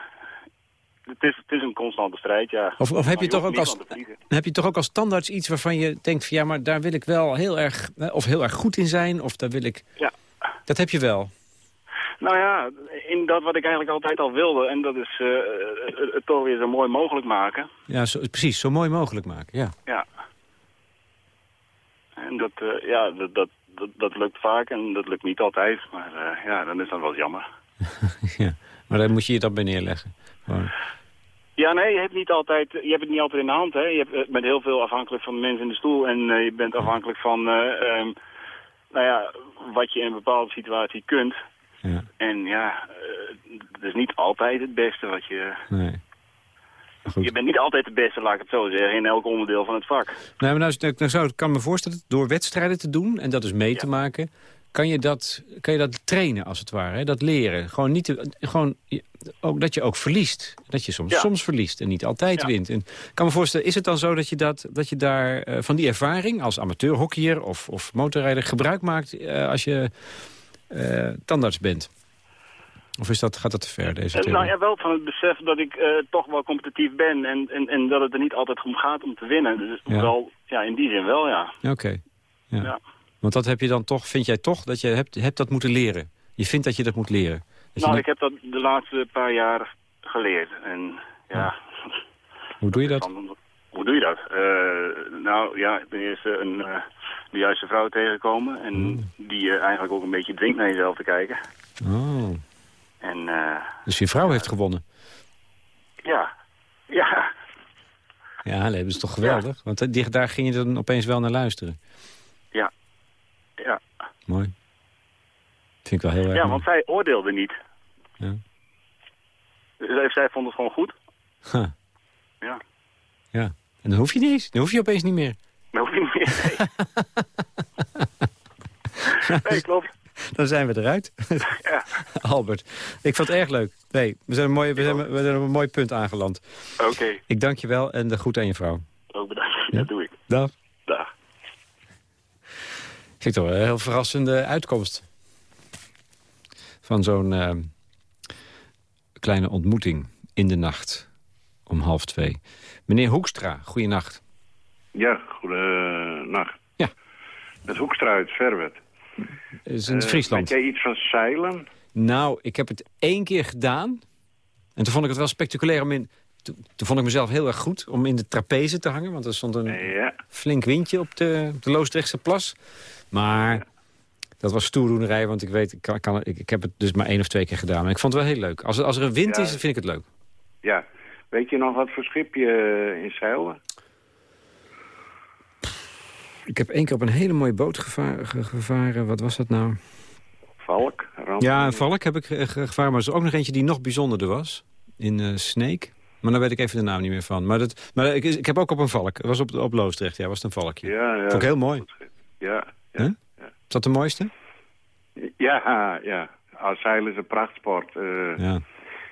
het is, het is een constante strijd, ja. Of, of heb, je toch ook als, heb je toch ook als tandarts iets waarvan je denkt... Van, ja, maar daar wil ik wel heel erg, eh, of heel erg goed in zijn, of daar wil ik... Ja. Dat heb je wel. Nou ja, in dat wat ik eigenlijk altijd al wilde, en dat is eh, het, toch weer zo mooi mogelijk maken. Ja, zo, precies. Zo mooi mogelijk maken, ja. Ja. En dat, ja, dat, dat, dat, dat lukt vaak en dat lukt niet altijd. Maar eh, ja, dan is dat wel jammer. ja. Maar daar moet je je dat bij neerleggen. Gewoon. Ja, nee, je hebt, niet altijd, je hebt het niet altijd in de hand. Hè. Je hebt, eh, bent heel veel afhankelijk van de mensen in de stoel. En eh, je bent afhankelijk van eh, ehm, nou ja, wat je in een bepaalde situatie kunt. Ja, En ja, het is niet altijd het beste wat je... nee. Goed. Je bent niet altijd de beste, laat ik het zo zeggen, in elk onderdeel van het vak. Nee, maar nou, nou, zou, ik kan me voorstellen, door wedstrijden te doen en dat dus mee Ja. te maken, kan je, dat, kan je dat trainen als het ware, hè? dat leren. Gewoon, niet te, gewoon ook, dat je ook verliest. Dat je soms, Ja. soms verliest en niet altijd Ja. wint. En ik kan me voorstellen, is het dan zo dat je, dat, dat je daar eh, van die ervaring als amateurhockeyer of, of motorrijder gebruik maakt eh, als je eh, tandarts bent? Of is dat, gaat dat te ver, deze Eh, theorie? nou ja, wel van het besef dat ik eh, toch wel competitief ben en, en, en dat het er niet altijd om gaat om te winnen. Dus Ja. wel, ja, in die zin wel, ja. Oké. Ja. Ja. Want dat heb je dan toch, vind jij toch, dat je hebt, hebt dat moeten leren? Je vindt dat je dat moet leren? Dat Nou, ik heb dat de laatste paar jaar geleerd. En ja, Hoe doe je dat? hoe doe je dat? Eh, nou ja, ik ben eerst een, de juiste vrouw tegengekomen en Hmm. die je eigenlijk ook een beetje dwingt naar jezelf te kijken. Oh. En eh, Dus je vrouw heeft gewonnen. ja, ja, Ja, dat is toch geweldig? Want eh, die- daar ging je dan opeens wel naar luisteren. ja, ja. Mooi. Vind ik wel heel erg Ja, mooi. want zij oordeelde niet. Ja. Zij, zij vond het gewoon goed. Huh. Ja. Ja. En dan hoef je niet eens. Dan hoef je opeens niet meer. Dat hoef je niet meer. Nee, nee klopt. Dan zijn we eruit. Ja. Albert, ik vond het erg leuk. Nee, we zijn, een mooi, we zijn, we zijn op een mooi punt aangeland. Oké, Ik dank je wel en de groet aan je vrouw. ook bedankt. Dat doe ik. Dag. Dag. Wel een heel verrassende uitkomst. Van zo'n eh, kleine ontmoeting in de nacht om half twee. Meneer Hoekstra, goeienacht. Ja, goedenacht. Ja. Met Hoekstra uit Verwet. Het is in Eh, Friesland. Weet jij iets van zeilen? Nou, ik heb het één keer gedaan. En toen vond ik het wel spectaculair om in... Toen, toen vond ik mezelf heel erg goed om in de trapeze te hangen. Want er stond een Ja. flink windje op de, op de Loosdrechtse plas. Maar dat was stoerdoenerij, want ik weet, ik, kan, kan- ik, ik heb het dus maar één of twee keer gedaan. En ik vond het wel heel leuk. Als, er- als er een wind Ja. is, dan vind ik het leuk. Ja. Weet je nog wat voor schip je eh, in zeilen? Ik heb één keer op een hele mooie boot geva- ge- gevaren. Wat was dat nou? Valk? Ramp- Ja, een valk heb ik ge- ge- gevaren. Maar er is ook nog eentje die nog bijzonderder was. In eh Snake. Maar daar weet ik even de naam niet meer van. Maar, dat, maar ik, ik heb ook op een valk. Het was op, op Loosdrecht, ja, was het een valkje. Ja, ja. Vond ik heel mooi. Ja, Huh? ja. Is dat de mooiste? Ja, ja. Als zeilen is een prachtsport. Eh, Ja.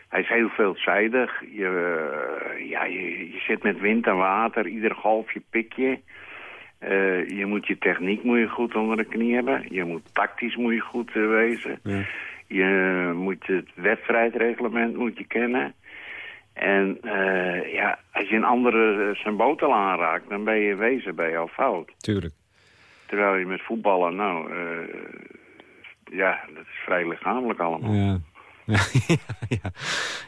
Hij is heel veelzijdig. Je, eh, ja, je, je zit met wind en water. Ieder golfje pik je. Eh, je moet je techniek moet je goed onder de knie hebben. Je moet tactisch moet je goed eh, wezen. Ja. Je moet het wedstrijdreglement moet je kennen. En eh, ja, als je een andere zijn boot al aanraakt, dan ben je wezen bij al fout. Tuurlijk. Terwijl je met voetballen, nou, ja, dat is vrij lichamelijk allemaal. Ja. Ja. ja.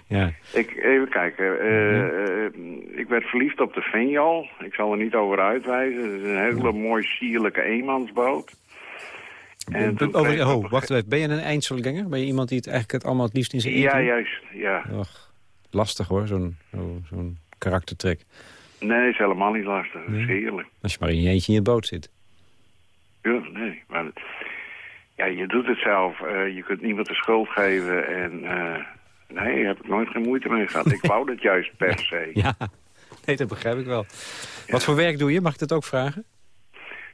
ja. Ik, even kijken. eh, eh, ik werd verliefd op de Venjal. Ik zal er niet over uitwijzen. Het is een hele mooi sierlijke eenmansboot. En toen Over, kreeg ik op oh, wacht even. Ben je een eindselganger? Ben je iemand die het eigenlijk het allemaal het liefst in zijn eentje Ja, juist. Ja. Och, lastig hoor, zo'n zo, zo'n karaktertrek. Nee, is helemaal niet lastig. Dat is heerlijk. Als je maar in je eentje in je boot zit. Ja, nee. Maar ja, je doet het zelf. Eh, je kunt niemand de schuld geven. En eh, nee, daar heb ik nooit geen moeite mee gehad. Ik wou dat juist per se. Ja, nee, dat begrijp ik wel. Wat voor werk doe je? Mag ik dat ook vragen?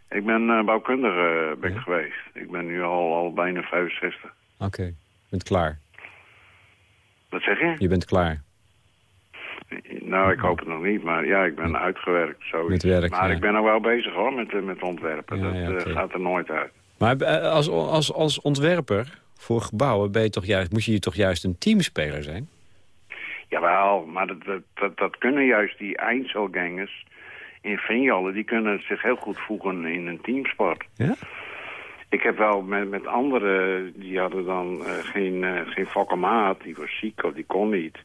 Ik ben eh, bouwkundige ben ik geweest. Ik ben nu al, al bijna 65. Oké, je bent klaar. Wat zeg je? Je bent klaar. Nou, ik hoop het nog niet, maar ja, ik ben uitgewerkt. Zoiets. Met werk, maar ik ben nog wel bezig hoor, met, met ontwerpen. Dat gaat er nooit uit. Maar eh, als, als, als ontwerper voor gebouwen ben je toch juist, moet je toch juist een teamspeler zijn? Jawel, maar dat, dat, dat, kunnen juist die Einzelgangers in Vinjalle, die kunnen zich heel goed voegen in een teamsport. Ja? Ik heb wel met, met anderen, die hadden dan eh, geen, eh geen die was ziek of die kon niet.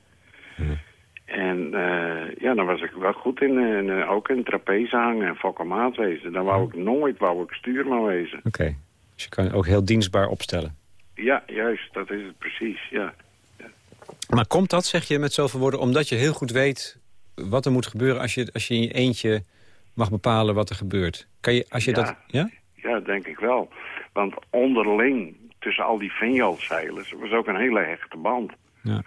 En eh, ja, dan was ik wel goed in, eh, in, eh, ook in trapeze hangen en fokkermaat wezen. Dan wou ik nooit, wou ik stuurman wezen. Oké. Dus je kan ook heel dienstbaar opstellen. Ja, juist, dat is het precies, ja. Maar komt dat, zeg je met zoveel woorden, omdat je heel goed weet wat er moet gebeuren als je, als je in je eentje mag bepalen wat er gebeurt? Kan je, als je Ja. dat... Ja? Ja, denk ik wel. Want onderling, tussen al die Vinjalzeilers, was ook een hele hechte band. Ja.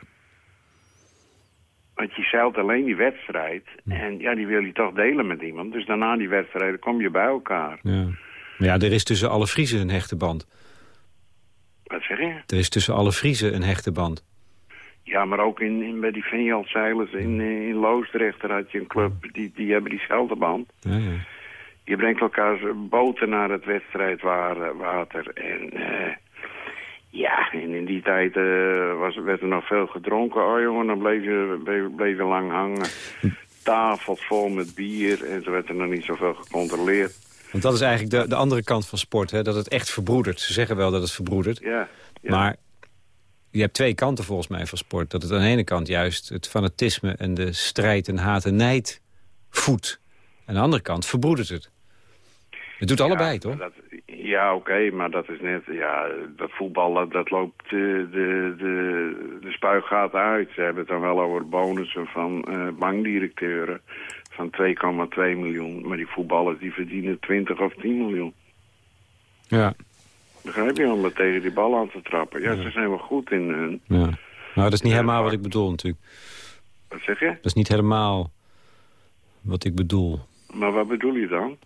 Want je zeilt alleen die wedstrijd en ja, die wil je toch delen met iemand. Dus daarna die wedstrijden kom je bij elkaar. ja. Maar ja, er is tussen alle Friesen een hechte band. Wat zeg je? Er is tussen alle Friesen een hechte band. Ja, maar ook in, in bij die Vinjalzeilers in, eh, in Loosdrecht, daar had je een club, die, die hebben diezelfde band. Ja, ja. Je brengt elkaars boten naar het wedstrijdwater. En eh, ja, en in die tijd eh, was, werd er nog veel gedronken. Oh jongen, dan bleef je, bleef, bleef je lang hangen. Tafels vol met bier en toen werd er nog niet zoveel gecontroleerd. Want dat is eigenlijk de, de andere kant van sport, hè? dat het echt verbroedert. Ze zeggen wel dat het verbroedert. Ja, ja. Maar je hebt twee kanten volgens mij van sport. Dat het aan de ene kant juist het fanatisme en de strijd en haat en nijd voedt. Aan de andere kant verbroedert het. Het doet allebei, Ja, toch? dat- ja, oké, maar dat is net... Ja, dat voetbal, dat, loopt de, de, de, de spuigaten uit. Ze hebben het dan wel over bonussen van eh, bankdirecteuren van 2,2 miljoen. Maar die voetballers die verdienen 20 of 10 miljoen. Ja. Begrijp je? Om tegen die bal aan te trappen. Ja, ze zijn wel goed in hun... ja. Nou, dat is niet helemaal wat ik bedoel natuurlijk. Wat zeg je? Dat is niet helemaal wat ik bedoel. Maar wat bedoel je dan?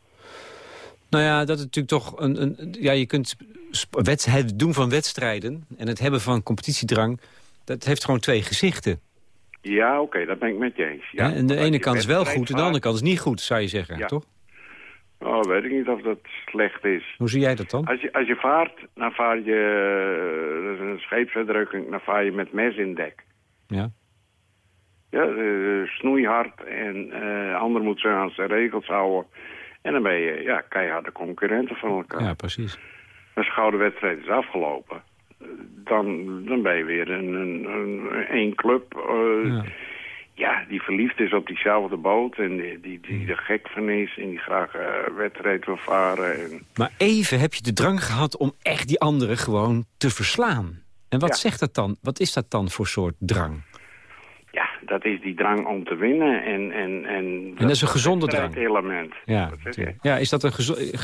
Nou ja, dat het natuurlijk toch een... een ja, je kunt wets- het doen van wedstrijden en het hebben van competitiedrang... dat heeft gewoon twee gezichten. Ja, oké, dat ben ik met je eens. Ja? En de ene kant is wel goed en de andere kant is niet goed, zou je zeggen, Ja. toch? Oh, weet ik niet of dat slecht is. Hoe zie jij dat dan? Als je, als je vaart, dan vaar je... eh, Dat is een scheepsuitdrukking, dan vaar je met mes in dek. Ja. Ja, eh, snoeihard en eh ander moet zich aan zijn regels houden. En dan ben je ja, keiharde concurrenten van elkaar. ja, precies. Als de gouden wedstrijd is afgelopen, dan, dan ben je weer een, een, een, één club... eh, Ja. ja, die verliefd is op diezelfde boot en die, die, die er gek van is en die graag eh, wedstrijd wil varen. En, Maar even heb je de drang gehad om echt die anderen gewoon te verslaan. En wat Ja. zegt dat dan? Wat is dat dan voor soort drang? Dat is die drang om te winnen en... En, en, dat is een gezonde drang. element. Ja, ja is, dat een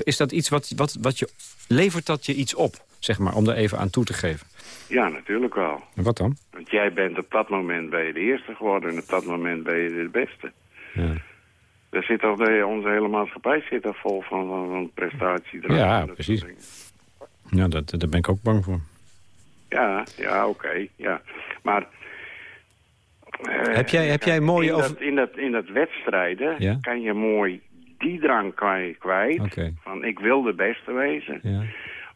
is dat iets wat, wat, wat je... Levert dat je iets op, zeg maar, om daar even aan toe te geven? Ja, natuurlijk wel. En wat dan? Want jij bent op dat moment ben je de eerste geworden en op dat moment ben je de beste. Ja, Daar zit al de, onze hele maatschappij zit er vol van, van, prestatiedrang. Ja, en precies. ja dat, daar ben ik ook bang voor. Ja, ja, oké, ja. Maar... eh, Heb jij- heb jij mooie in over- Dat, in, dat, in dat wedstrijden Ja? kan je mooi die drang kwijt, van ik wil de beste wezen. Ja.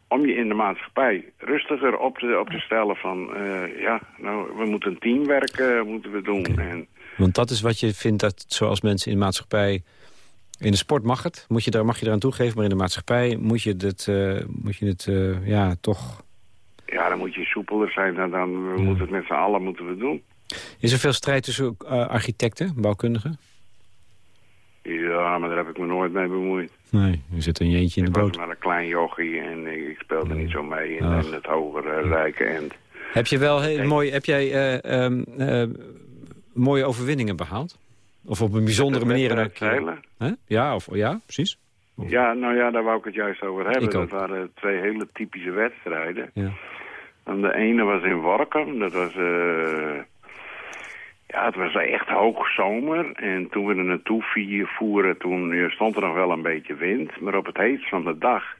Om je in de maatschappij rustiger op te, op te stellen van... eh, ja, nou, we moeten een teamwerk eh, moeten we doen. En, Want dat is wat je vindt dat zoals mensen in de maatschappij... In de sport mag het, moet je daar, mag je eraan toegeven. Maar in de maatschappij moet je het, eh, moet je het ja, toch... ja, dan moet je soepeler zijn dan, dan Ja. moeten het met z'n allen moeten we doen. Is er veel strijd tussen eh, architecten, bouwkundigen? Ja, maar daar heb ik me nooit mee bemoeid. Nee, je zit een jeentje in de ik was boot. maar een klein jochie en ik speelde niet zo mee in, het hogere rijke end. Heb je wel heel Nee. mooi, heb jij eh, ehm, eh, mooie overwinningen behaald? Of op een bijzondere manier? een keer-? Ja, of, ja, precies. Ja, nou ja, daar wou ik het juist over hebben. Dat waren twee hele typische wedstrijden. Ja. En de ene was in Workum. Dat was... eh, ja, het was echt hoog zomer. En toen we er naartoe voeren, toen eh, stond er nog wel een beetje wind. Maar op het heetst van de dag...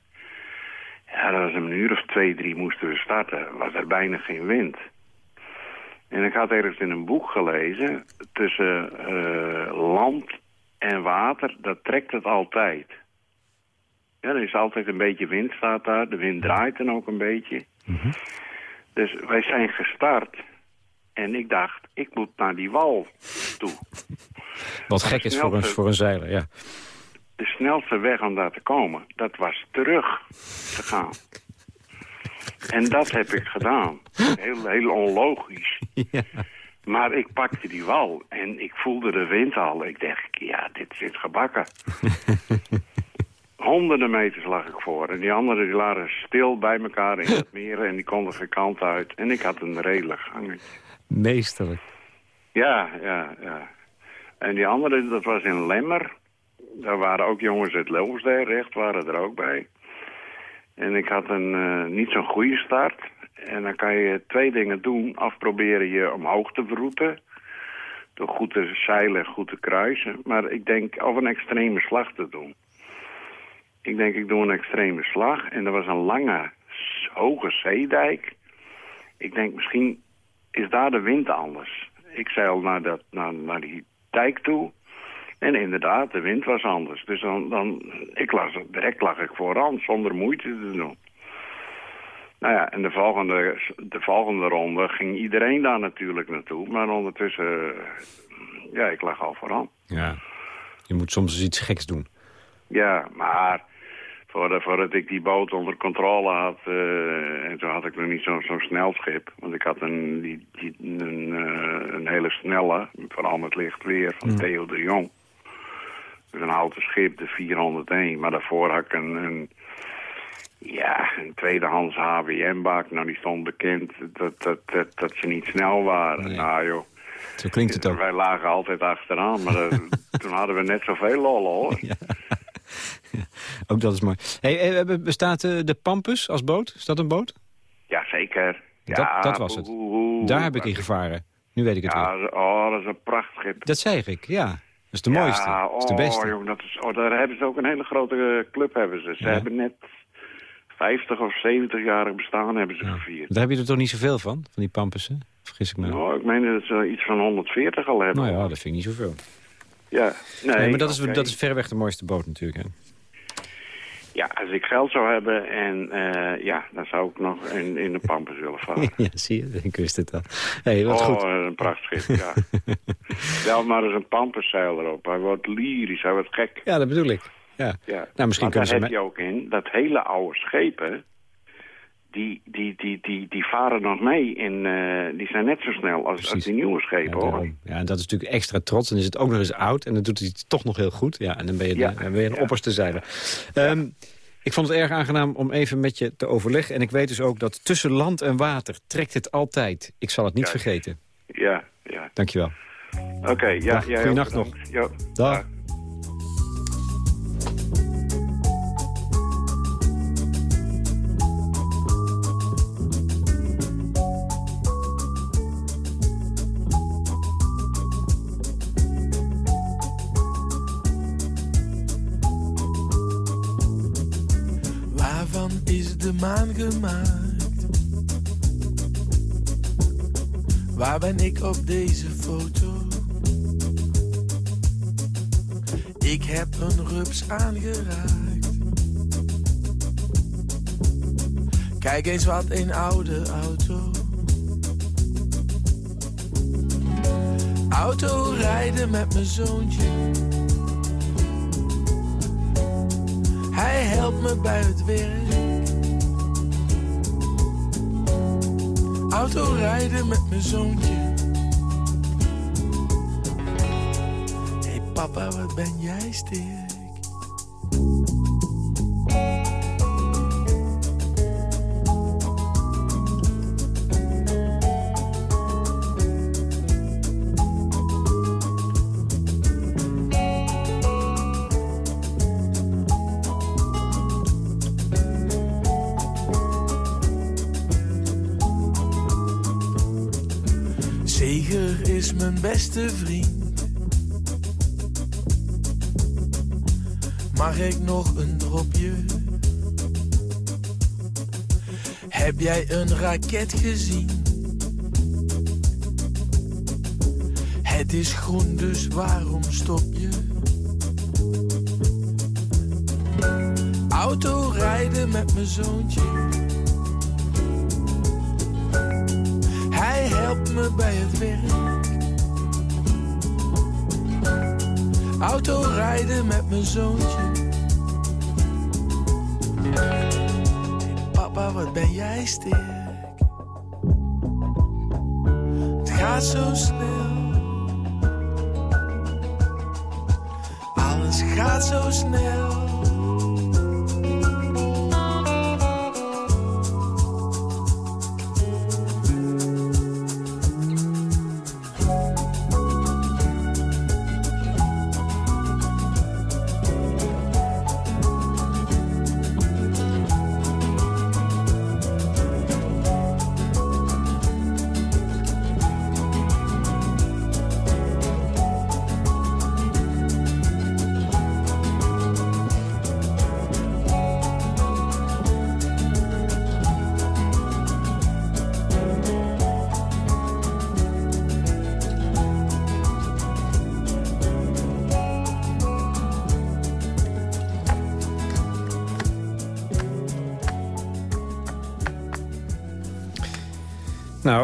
Ja, dat was een uur of twee, drie moesten we starten. Was er bijna geen wind. En ik had ergens in een boek gelezen... tussen eh, land en water, dat trekt het altijd. Ja, er is altijd een beetje wind staat daar. De wind draait dan ook een beetje. Dus wij zijn gestart. En ik dacht, ik moet naar die wal toe. Wat gek is voor een, voor een zeiler, ja. De snelste weg om daar te komen, dat was terug te gaan. En dat heb ik gedaan. Heel, heel onlogisch. ja. Maar ik pakte die wal en ik voelde de wind al. Ik dacht, ja, dit zit gebakken. Honderden meters lag ik voor. En die anderen die lagen stil bij elkaar in het meer en die konden geen kant uit. En ik had een redelijk gangetje. Meesterlijk. Ja, ja, ja. En die andere, dat was in Lemmer. Daar waren ook jongens uit Leeuwsdrecht, waren er ook bij. En ik had een eh, niet zo'n goede start. En dan kan je twee dingen doen. Afproberen je omhoog te verroeten. Door goed te zeilen en goed te kruisen. Maar ik denk of een extreme slag te doen. Ik denk, ik doe een extreme slag. En er was een lange, hoge zeedijk. Ik denk, misschien is daar de wind anders. Ik zeil naar, dat, naar, naar die dijk toe. En inderdaad, de wind was anders. Dus dan, dan ik las, direct lag ik vooraan, zonder moeite te doen. Nou ja, en de volgende, de volgende ronde ging iedereen daar natuurlijk naartoe. Maar ondertussen, ja, ik lag al vooraan. Ja. Je moet soms eens iets geks doen. Ja, maar voordat, voordat ik die boot onder controle had... eh, en toen had ik nog niet zo'n zo'n snel schip. Want ik had een, die, die, een, eh, een hele snelle, vooral met licht weer, van Theo de Jong. Dus een houten schip, de 401. Maar daarvoor had ik een, een, ja, een tweedehands HWM-bak. Nou, die stond bekend dat, dat, dat, dat ze niet snel waren. Nee. Nou joh, Zo klinkt het ook. wij lagen altijd achteraan. Maar eh, toen hadden we net zoveel lol hoor. Ook dat is mooi. Hey, eh, bestaat eh, de Pampus als boot? Is dat een boot? Ja, zeker. Dat- Ja, dat was het. Daar heb ik in gevaren. Nu weet ik het weer. Ja, oh, dat is een prachtschip. Dat zei ik, ja. is de mooiste. Ja, dat is de beste. Oh, jong, dat is, oh, daar hebben ze ook een hele grote eh, club. Hebben ze. Ze Ja. hebben net 50 of 70 jaar bestaan hebben ze gevierd. Daar heb je er toch niet zoveel van, van die pampersen? Vergis ik me? Nou, ik meen dat ze iets van 140 al hebben. Nou ja, dat vind ik niet zoveel. Ja, nee, Nee, maar dat is, dat is verreweg de mooiste boot natuurlijk. Hè? Ja, als ik geld zou hebben en eh, ja, dan zou ik nog in, in de Pampers willen varen. ja, zie je, ik wist het al. Hey, wat oh, goed. een prachtschip, ja. Wel maar eens een Pamperszeil erop. Hij wordt lyrisch, hij wordt gek. Ja, dat bedoel ik. Ja. Ja. Nou, misschien Maar kunnen daar ze... heb je ook in dat hele oude schepen... die, die, die, die, die varen nog mee. In, eh, die zijn net zo snel als, als die nieuwe Ja, schepen, hoor. daarom. ja, en dat is natuurlijk extra trots. Dan is het ook nog eens oud en dan doet hij het toch nog heel goed. Ja, en dan ben je, Ja. de- dan ben je een Ja. opperste zeiler. Ehm, ik vond het erg aangenaam om even met je te overleggen. En ik weet dus ook dat tussen land en water trekt het altijd. Ik zal het niet vergeten. Ja, ja. Dankjewel. Oké, ja. Dag, goeienacht bedankt. Ja. Dag. De maan gemaakt? Waar ben ik op deze foto? Ik heb een rups aangeraakt. Kijk eens wat een oude auto. Auto rijden met mijn zoontje. Hij helpt me bij het werk. Auto rijden met mijn zoontje. Hey papa, wat ben jij sterk? Raket gezien? Het is groen, dus waarom stop je? Auto rijden met mijn zoontje. Hij helpt me bij het werk. Auto rijden met mijn zoontje. Papa, wat ben jij sterk? Gaat zo snel. Alles gaat zo snel.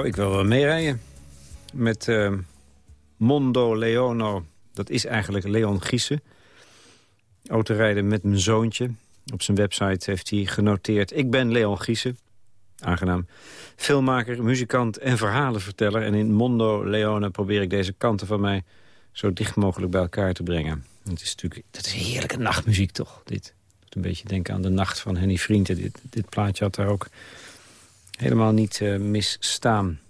Nou, ik wil wel meerijden met eh, Mondo Leono. Dat is eigenlijk Leon Giesen. Autorijden met mijn zoontje. Op zijn website heeft hij genoteerd... Ik ben Leon Giesen. Aangenaam. Filmmaker, muzikant en verhalenverteller. En in Mondo Leone probeer ik deze kanten van mij... zo dicht mogelijk bij elkaar te brengen. Het is natuurlijk dat is heerlijke nachtmuziek, toch? Dit doet een beetje denken aan de nacht van Henny Vrienden. Dit, dit plaatje had daar ook helemaal niet eh, misstaan.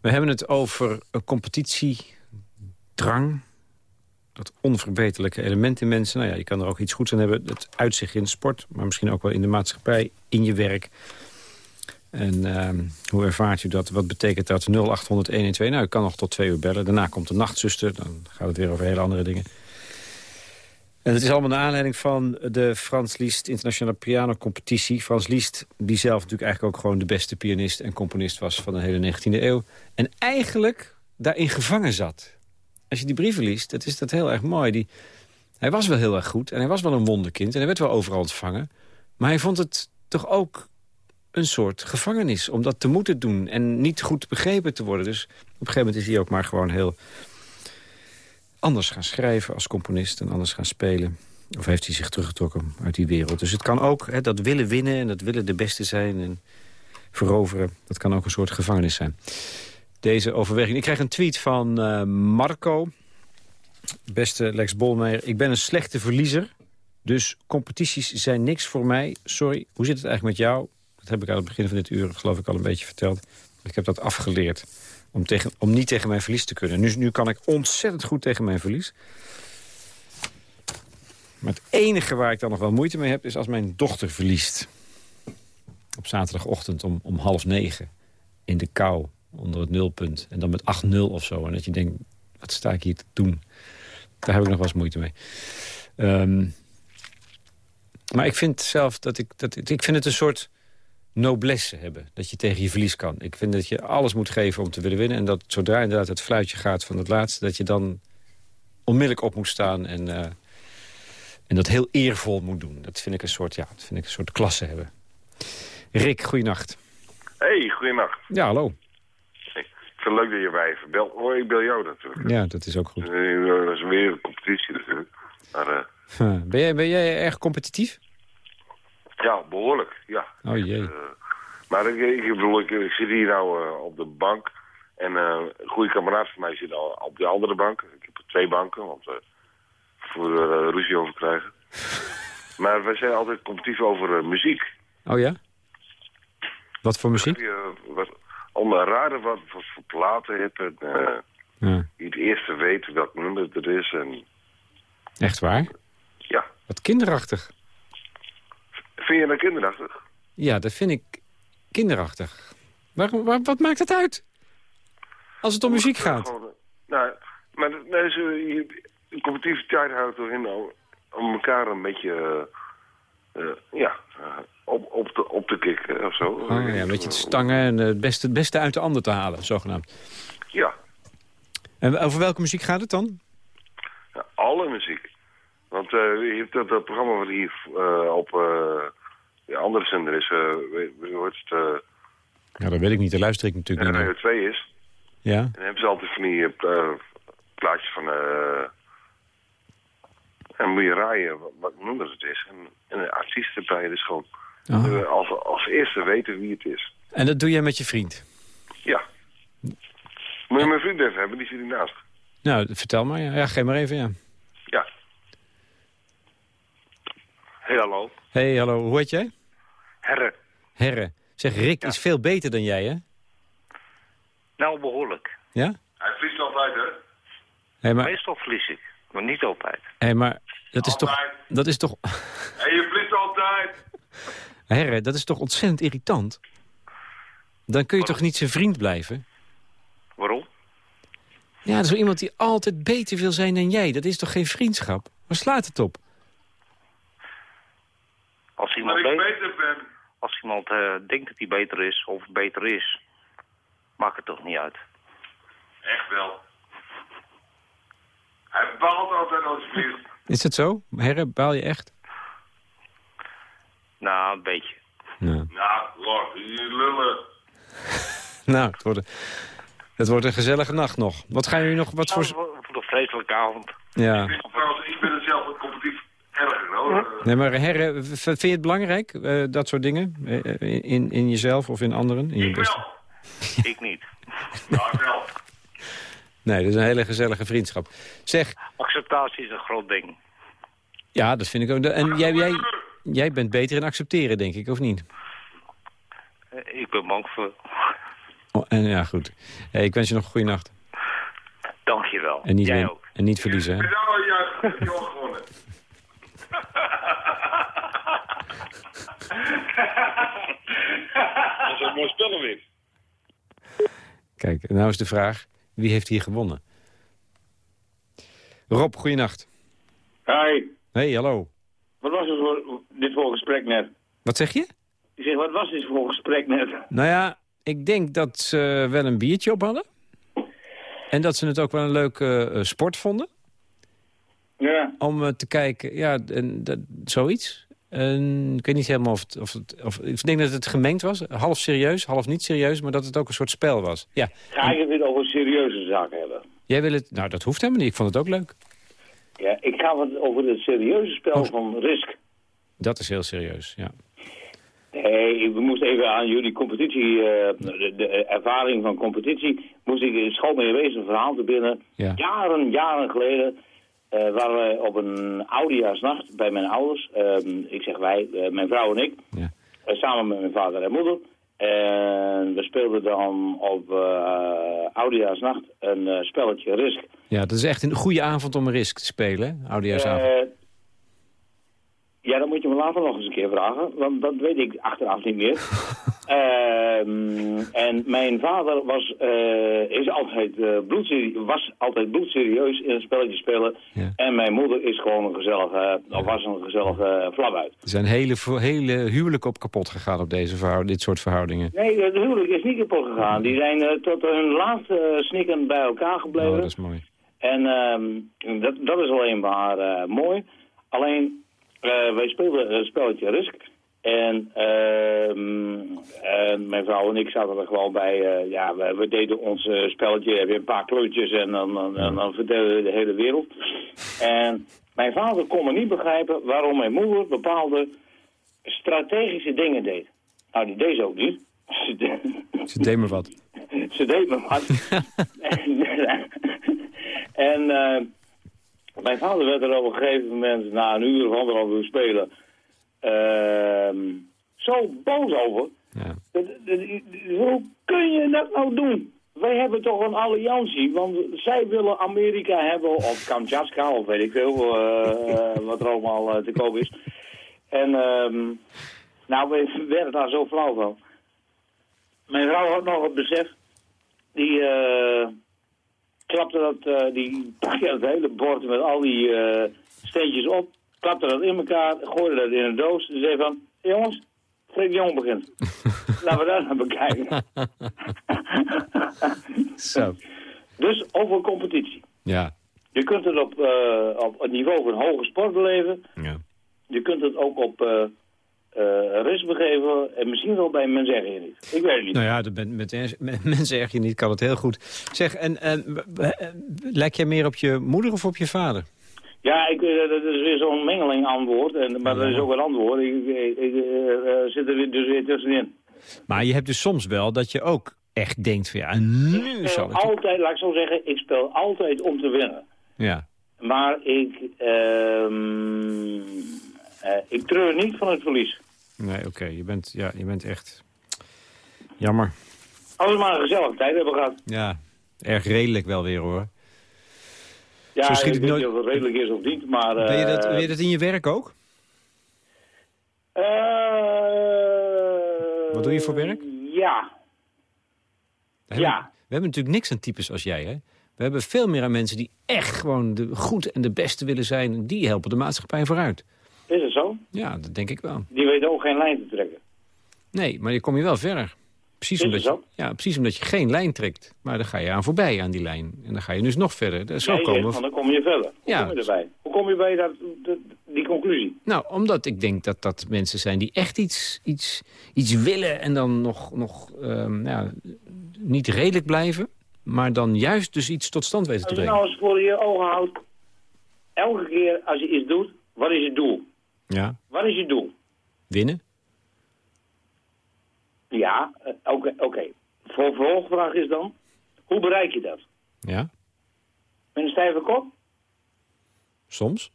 We hebben het over een competitiedrang. Dat onverbeterlijke element in mensen. Nou ja, je kan er ook iets goeds aan hebben. Het uitzicht in sport, maar misschien ook wel in de maatschappij, in je werk. En ehm, hoe ervaart u dat? Wat betekent dat? 0800 112? Nou, u kan nog tot twee uur bellen. Daarna komt de nachtzuster. Dan gaat het weer over hele andere dingen. En het is allemaal naar aanleiding van de Frans Liszt Internationale Piano Competitie. Frans Liszt, die zelf natuurlijk eigenlijk ook gewoon de beste pianist en componist was van de hele 19e eeuw. En eigenlijk daarin gevangen zat. Als je die brieven liest, dat is dat heel erg mooi. Die, hij was wel heel erg goed en hij was wel een wonderkind en hij werd wel overal ontvangen. Maar hij vond het toch ook een soort gevangenis om dat te moeten doen en niet goed begrepen te worden. Dus op een gegeven moment is hij ook maar gewoon heel anders gaan schrijven als componist en anders gaan spelen. Of heeft hij zich teruggetrokken uit die wereld. Dus het kan ook, hè, dat willen winnen en dat willen de beste zijn en veroveren... dat kan ook een soort gevangenis zijn. Deze overweging. Ik krijg een tweet van uh, Marco. Beste Lex Bolmeijer, ik ben een slechte verliezer. Dus competities zijn niks voor mij. Sorry, hoe zit het eigenlijk met jou? Dat heb ik aan het begin van dit uur, geloof ik, al een beetje verteld. Ik heb dat afgeleerd om, tegen, om niet tegen mijn verlies te kunnen. Nu, nu kan ik ontzettend goed tegen mijn verlies. Maar het enige waar ik dan nog wel moeite mee heb... is als mijn dochter verliest. Op zaterdagochtend om, om half negen. In de kou, onder het nulpunt. En dan met 8-0 of zo. En dat je denkt, wat sta ik hier te doen? Daar heb ik nog wel eens moeite mee. Um, maar ik vind zelf dat ik... Dat, ik vind het een soort noblesse hebben. Dat je tegen je verlies kan. Ik vind dat je alles moet geven om te willen winnen. En dat zodra inderdaad het fluitje gaat van het laatste... dat je dan onmiddellijk op moet staan en, uh, en dat heel eervol moet doen. Dat vind ik een soort, ja, dat vind ik een soort klasse hebben. Rick, goeienacht. Hey, goeienacht. Ja, hallo. Ik vind het leuk dat je mij. Oh, ik bel jou natuurlijk. Ja, dat is ook goed. Dat is weer een competitie natuurlijk. Maar, uh... ben, jij, ben jij erg competitief? Ja, behoorlijk, ja. Oh jee. Uh, maar ik, ik bedoel, ik, ik zit hier nou uh, op de bank. En uh, een goede kameraad van mij zit al op de andere bank. Ik heb twee banken, want voor we ruzie over krijgen. maar wij zijn altijd competitief over muziek. Oh ja? Wat voor muziek? Wat, om te raden wat, wat voor platen je hebt. En, ja. Je het eerste weet welk nummer het er is. En... Echt waar? Ja. Wat kinderachtig. Vind je dat kinderachtig? Ja, dat vind ik kinderachtig. Waarom, waar, wat maakt het uit? Als het om muziek gaat. Gewoon, nou, maar deze uh, competitiviteit houdt erin om, om elkaar een beetje... Uh, ja, uh, op, op, te, op te kicken of zo. Oh, ja, een beetje te stangen en het beste, het beste uit de ander te halen, zogenaamd. Ja. En over welke muziek gaat het dan? Ja, alle muziek. Want uh, je hebt dat, dat, programma wat hier uh, op uh, de andere zender is, hoe heet het? ja, dat weet ik niet, daar luister ik natuurlijk niet naar. 2 is. Ja. En dan hebben ze altijd van die plaatjes van... en moet je raaien wat, wat nummer het is. En, en de artiest erbij, dus gewoon oh. als, als eerste weten wie het is. En dat doe jij met je vriend? Ja. Moet je mijn vriend even hebben, die zit hiernaast. Nou, vertel maar. Ja, ja geef maar even. Ja. Hey, hallo. Hey, hallo. Hoe heet jij? Herre. Herre. Zeg, Rick ja. is veel beter dan jij, hè? Nou, behoorlijk. Ja? Hij vliegt altijd, hè? Hey, maar... Meestal vlies ik, maar niet altijd. Hé, hey, maar dat is altijd. toch... Dat is toch... Hé, hey, je vliegt altijd! Herre, dat is toch ontzettend irritant? Dan kun je toch niet zijn vriend blijven? Waarom? Ja, dat is wel iemand die altijd beter wil zijn dan jij. Dat is toch geen vriendschap? Waar slaat het op? Als iemand, ik beter ben. Als iemand uh, denkt dat hij beter is of beter is, maakt het toch niet uit. Echt wel. Hij baalt altijd als vliegt. Is het zo? Herre, baal je echt? Nou, een beetje. Nou, nou Lord, je lullen. nou, het wordt, een, het wordt een gezellige nacht nog. Wat gaan jullie nog... Wat voor... Nou, het wordt een vreselijke avond. Ja. Ik, het hoor. Nee, maar Herre, vind je het belangrijk, uh, dat soort dingen? Uh, in, in jezelf of in anderen? In je ik beste... wel. ik niet. Nou, wel. Nee, dat is een hele gezellige vriendschap. Zeg... Acceptatie is een groot ding. Ja, dat vind ik ook. En jij, jij, jij bent beter in accepteren, denk ik, of niet? Uh, ik ben bang voor... Oh, en ja, goed. Hey, ik wens je nog een goede nacht. Dank je wel. En niet, Jij ook. en niet verliezen, hè? Nou, juist, heb je al gewonnen. Dat is een mooi spullen wint. Kijk, nou is de vraag, wie heeft hier gewonnen? Rob, goeienacht. Hi, Hey, hallo. wat was het voor, dit voor gesprek net? Wat zeg je? Ik zeg, wat was dit voor gesprek net? Nou ja, ik denk dat ze wel een biertje op hadden. En dat ze het ook wel een leuke eh, sport vonden. Ja. Om eh, te kijken, ja, en, dat, zoiets. En, ik weet niet helemaal of het, of het... Of, ik denk dat het gemengd was. Half serieus, half niet serieus. Maar dat het ook een soort spel was. Ja. Ga ik het weer over serieuze zaken hebben? Jij wil het... Nou, dat hoeft helemaal niet. Ik vond het ook leuk. Ja, ik ga het over het serieuze spel Oh. van Risk. Dat is heel serieus, ja. Nee, we moesten even aan jullie competitie, eh, de, de ervaring van competitie, moest ik in school mee wezen een verhaal te binnen. Ja. Jaren, jaren geleden eh, waren we op een oudejaarsnacht bij mijn ouders. Ehm, ik zeg wij, eh, mijn vrouw en ik, Ja. eh, samen met mijn vader en moeder. En we speelden dan op eh oudejaarsnacht een spelletje Risk. Ja, dat is echt een goede avond om risk te spelen? Oudejaarsavond. Eh, ja, dat moet je me later nog eens een keer vragen, want dat weet ik achteraf niet meer. Ehm, en mijn vader was, eh, is altijd, eh bloedserie- was altijd bloedserieus in het spelletje spelen. Ja. En mijn moeder is gewoon een gezellige, of was een gezellige flap uit. Er zijn hele, hele huwelijken op kapot gegaan op deze dit soort verhoudingen. Nee, het huwelijk is niet kapot gegaan. Die zijn eh, tot hun laatste eh, snikken bij elkaar gebleven. Oh, dat is mooi. En ehm, dat, dat is alleen maar eh, mooi. Alleen, eh, wij speelden een spelletje Risk. En ehm, en mijn vrouw en ik zaten er gewoon bij. eh, ja, we, we deden ons eh, spelletje. Heb je een paar kleurtjes en dan, dan, dan, we de hele wereld. En mijn vader kon me niet begrijpen waarom mijn moeder bepaalde strategische dingen deed. Nou, die deed ze ook niet. Ze deed- Ze deed me wat. ze deed me wat. en eh, mijn vader werd er op een gegeven moment, na een uur of anderhalf uur spelen, ehm, zo boos over. Ja. Dat- dat- Hoe kun je dat nou doen? Wij hebben toch een alliantie, want zij willen Amerika hebben, of Kamchatka, of weet ik veel, eh, wat er allemaal eh, te koop is. En ehm, nou, we werden daar zo flauw van. Mijn vrouw had nog het besef, die eh, klapte dat, eh, die pakte het hele bord met al die eh, steentjes op, klapte dat in elkaar, gooide dat in een doos en zei van, jongens, Freek Jong begint. Laten we daar naar bekijken. Zo. Dus over competitie. Ja. Je kunt het op, eh, op het niveau van hoge sport beleven. Ja. Je kunt het ook op eh eh, rust begeven en misschien wel bij mensen zeggen je niet. Ik weet het niet. Nou ja, ben- met, met mensen erg je niet, kan het heel goed. Zeg, en, en w- lijk jij meer op je moeder of op je vader? Ja, ik, eh, dat is weer zo'n mengeling antwoord. En, maar dat is ook een antwoord. Ik, ik, ik, eh, eh, zit er dus weer tussenin. Maar je hebt dus soms wel dat je ook echt denkt van ja, nu Ik zal het... altijd, laat ik zo zeggen, ik speel altijd om te winnen. Ja. Maar ik, ehm eh, ik treur niet van het verlies. Nee, oké, je, bent, ja, je bent echt... Jammer. Als we maar een gezellige tijd hebben gehad. Ja, erg redelijk wel weer hoor. Ja, Zo ik weet nooit- niet of het redelijk is of niet, maar... eh, Ben je, dat, ben je dat in je werk ook? eh, Wat doe je voor werk? Ja. We hebben, Ja. we hebben natuurlijk niks aan types als jij, hè? We hebben veel meer aan mensen die echt gewoon de goed en de beste willen zijn. Die helpen de maatschappij vooruit. Is het zo? Ja, dat denk ik wel. Die weten ook geen lijn te trekken. Nee, maar je kom je wel verder. Precies omdat, je, ja, precies omdat je geen lijn trekt. Maar dan ga je aan voorbij aan die lijn. En dan ga je dus nog verder. Zo Nee, komen dan kom je verder. Hoe Ja. kom je erbij? Hoe kom je bij dat, dat- die conclusie? Nou, omdat ik denk dat dat mensen zijn die echt iets, iets, iets willen... en dan nog, nog ehm, ja, niet redelijk blijven... maar dan juist dus iets tot stand weten te Als je brengen. nou eens voor je ogen houdt, elke keer als je iets doet, wat is je doel? Ja, Wat is je doel? winnen. Ja, eh, oké. oké. Voor vervolgvraag is dan, hoe bereik je dat? Ja, Met een stijve kop? soms.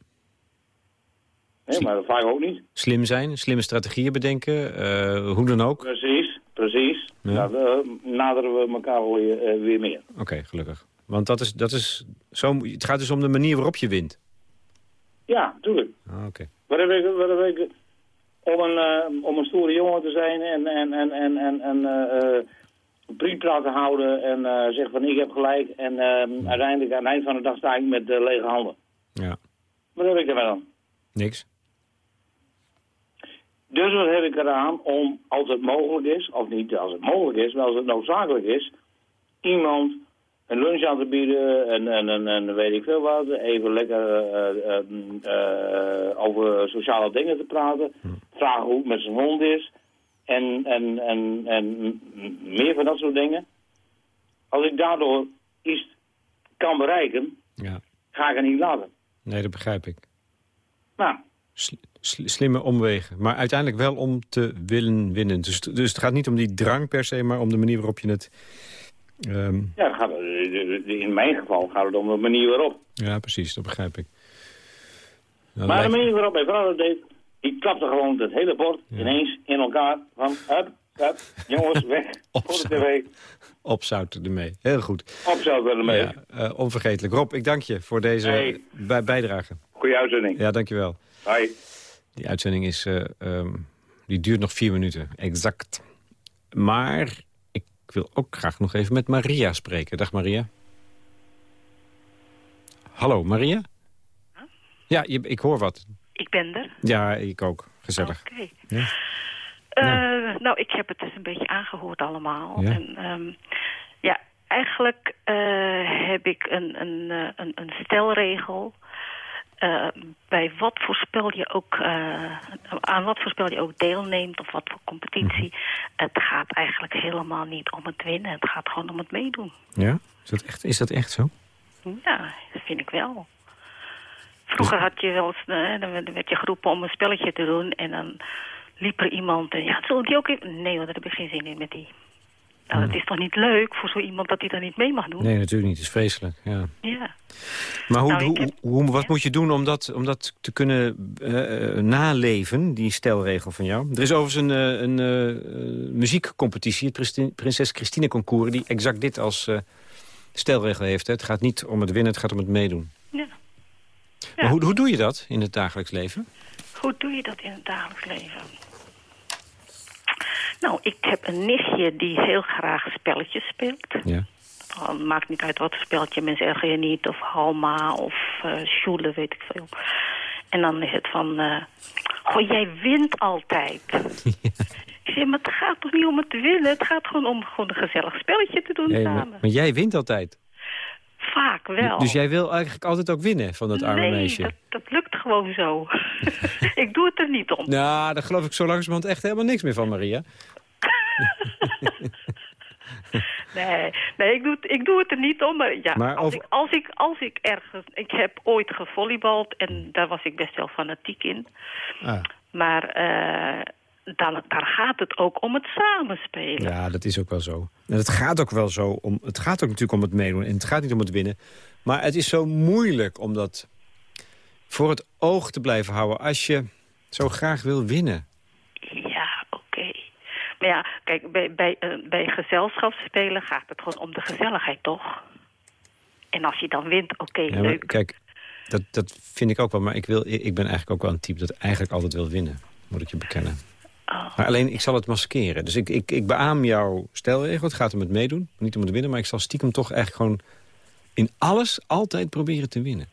Nee, maar dat vaak ook niet. Slim zijn, slimme strategieën bedenken, eh, hoe dan ook. Precies, precies. Ja. Nou, dan naderen we elkaar weer, eh, weer meer. Oké, gelukkig. Want dat is, dat is zo, het gaat dus om de manier waarop je wint. Ja, tuurlijk. Ah, Oké. Wat heb ik, wat heb ik om een, eh, om een stoere jongen te zijn en, en, en, en, en, en eh, eh, te houden en eh zeggen van ik heb gelijk. En eh, uiteindelijk aan het eind van de dag sta ik met lege handen. Ja. Wat heb ik er dan? Niks. Dus wat heb ik eraan om, als het mogelijk is, of niet als het mogelijk is, maar als het noodzakelijk is, iemand een lunch aan te bieden en, en, en, en weet ik veel wat, even lekker eh, eh, eh, over sociale dingen te praten, vragen hoe het met zijn hond is en, en, en, en meer van dat soort dingen. Als ik daardoor iets kan bereiken, Ja. ga ik het niet laten. Nee, dat begrijp ik. Nou, Sl- sl- slimme omwegen. Maar uiteindelijk wel om te willen winnen. Dus, dus het gaat niet om die drang per se, maar om de manier waarop je het... ehm, ja, gaat, in mijn geval gaat het om de manier waarop. ja, precies, dat begrijp ik. Nou, Maar de manier waarop mijn vrouw dat deed, die klapte gewoon het hele bord ineens in elkaar. Van, hup, hup, jongens, weg, voor de tv, Opzouten ermee. Heel goed. opzouten ermee. Ja, eh, onvergetelijk. Rob, ik dank je voor deze Hey. bij- bijdrage. Goeie uitzending. Ja, dankjewel. Hoi. Die uitzending is, eh, ehm, die duurt nog vier minuten, exact. Maar ik wil ook graag nog even met Maria spreken. Dag Maria. Hallo Maria? Ja, je, ik hoor wat. Ik ben er. Ja, ik ook. Gezellig. Oké. Ja. Eh, Nou, ik heb het dus een beetje aangehoord allemaal. Ja. En, ehm, ja, eigenlijk eh, heb ik een, een, eh, een, een stelregel. Eh, bij wat voor spel je ook, eh, aan wat voor spel je ook deelneemt of wat voor competitie. Het gaat eigenlijk helemaal niet om het winnen. Het gaat gewoon om het meedoen. Ja? Is dat echt, is dat echt zo? Ja, dat vind ik wel. Vroeger had je wel eens, dan werd- dan werd je geroepen om een spelletje te doen en dan liep er iemand en ja, zullen die ook even... Nee hoor, daar heb ik geen zin in met die. Nou, dat is toch niet leuk voor zo iemand dat hij daar niet mee mag doen? Nee, natuurlijk niet. Het is vreselijk. Ja. Ja. Maar hoe, Nou, hoe, heb- hoe, wat moet je doen om dat, om dat te kunnen eh, eh, naleven, die stelregel van jou? Er is overigens een, eh, een muziekcompetitie, het Prinses Christine Concours... die exact dit als eh, stelregel heeft. Hè. Het gaat niet om het winnen, het gaat om het meedoen. Ja. Maar hoe, hoe doe je dat in het dagelijks leven? Hoe doe je dat in het dagelijks leven? Nou, ik heb een nichtje die heel graag spelletjes speelt. Ja. Oh, maakt niet uit wat voor spelletje. Mensen erger je niet. Of Halma of eh Schule, weet ik veel. En dan is het van... eh goh, jij wint altijd. Ik zeg, maar het gaat toch niet om het winnen? Het gaat gewoon om gewoon een gezellig spelletje te doen Nee, maar, samen. maar jij wint altijd. Vaak wel. Dus jij wil eigenlijk altijd ook winnen van dat arme nee, meisje? dat, dat lukt gewoon zo. ik doe het er niet om. Nou, daar geloof ik zo langzamerhand echt helemaal niks meer van, Maria. Nee, nee ik, doe het, ik doe het er niet om. Maar, ja, Maar als, ik, als, ik, als ik ergens... Ik heb ooit gevolleybald en daar was ik best wel fanatiek in. Ah. Maar eh, dan, daar gaat het ook om het samenspelen. Ja, dat is ook wel zo. En het gaat ook wel zo om. Het gaat ook natuurlijk om het meedoen. En het gaat niet om het winnen. Maar het is zo moeilijk om dat voor het oog te blijven houden als je zo graag wil winnen. Ja, oké. Maar ja, kijk, bij, bij, eh, bij gezelschapsspelen gaat het gewoon om de gezelligheid, toch? En als je dan wint, oké, Ja, maar leuk. kijk, dat, dat vind ik ook wel. Maar ik, wil, ik ben eigenlijk ook wel een type dat eigenlijk altijd wil winnen. Moet ik je bekennen. Oh. Maar alleen, ik zal het maskeren. Dus ik, ik, ik beaam jouw stelregel. Het gaat om het meedoen, niet om het winnen. Maar ik zal stiekem toch eigenlijk gewoon in alles altijd proberen te winnen.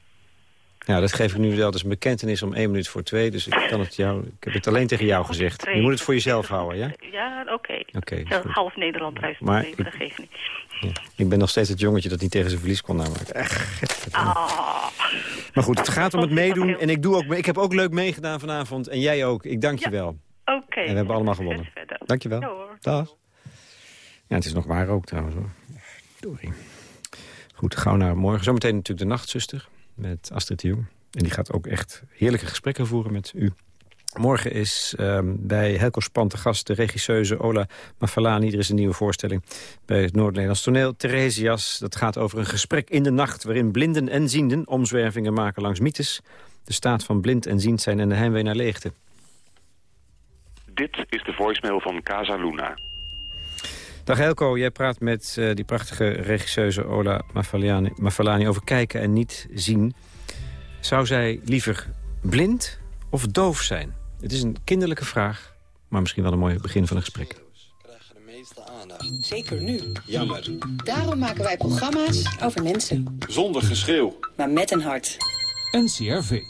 Ja, dat geef ik nu wel als een bekentenis om één minuut voor twee. Dus ik, kan het jou, ik heb het alleen tegen jou gezegd. Je moet het voor jezelf houden, ja? Ja, oké. Is. Half Nederland ruist Maar mee, maar dat geeft niet. Ja. Ik ben nog steeds het jongetje dat niet tegen zijn verlies kon namelijk. Echt. Ah. Maar goed, het gaat om het meedoen. En ik, doe ook, mee- ik heb ook leuk meegedaan vanavond. En jij ook. Ik dank je wel. Oké. En we hebben allemaal gewonnen. Dank je wel. Ja, hoor. Dag. Ja, het is nog waar ook trouwens. Hoor. Sorry. Goed, gauw naar morgen. Zometeen natuurlijk de nachtzuster met Astrid Jong. En die gaat ook echt heerlijke gesprekken voeren met u. Morgen is ehm, bij Helco Span te gast de regisseuse Ola Mafalani. Er is een nieuwe voorstelling bij het Noord-Nederlands toneel. Theresias, dat gaat over een gesprek in de nacht... waarin blinden en zienden omzwervingen maken langs mythes... de staat van blind en ziend zijn en de heimwee naar leegte. Dit is de voicemail van Casa Luna. Dag Helco, jij praat met eh, die prachtige regisseuse Ola Mafalani, Mafalani over kijken en niet zien. Zou zij liever blind of doof zijn? Het is een kinderlijke vraag, maar misschien wel een mooi begin van een gesprek. Zeker nu. Jammer. Daarom maken wij programma's over mensen. Zonder geschreeuw. Maar met een hart. NCRV.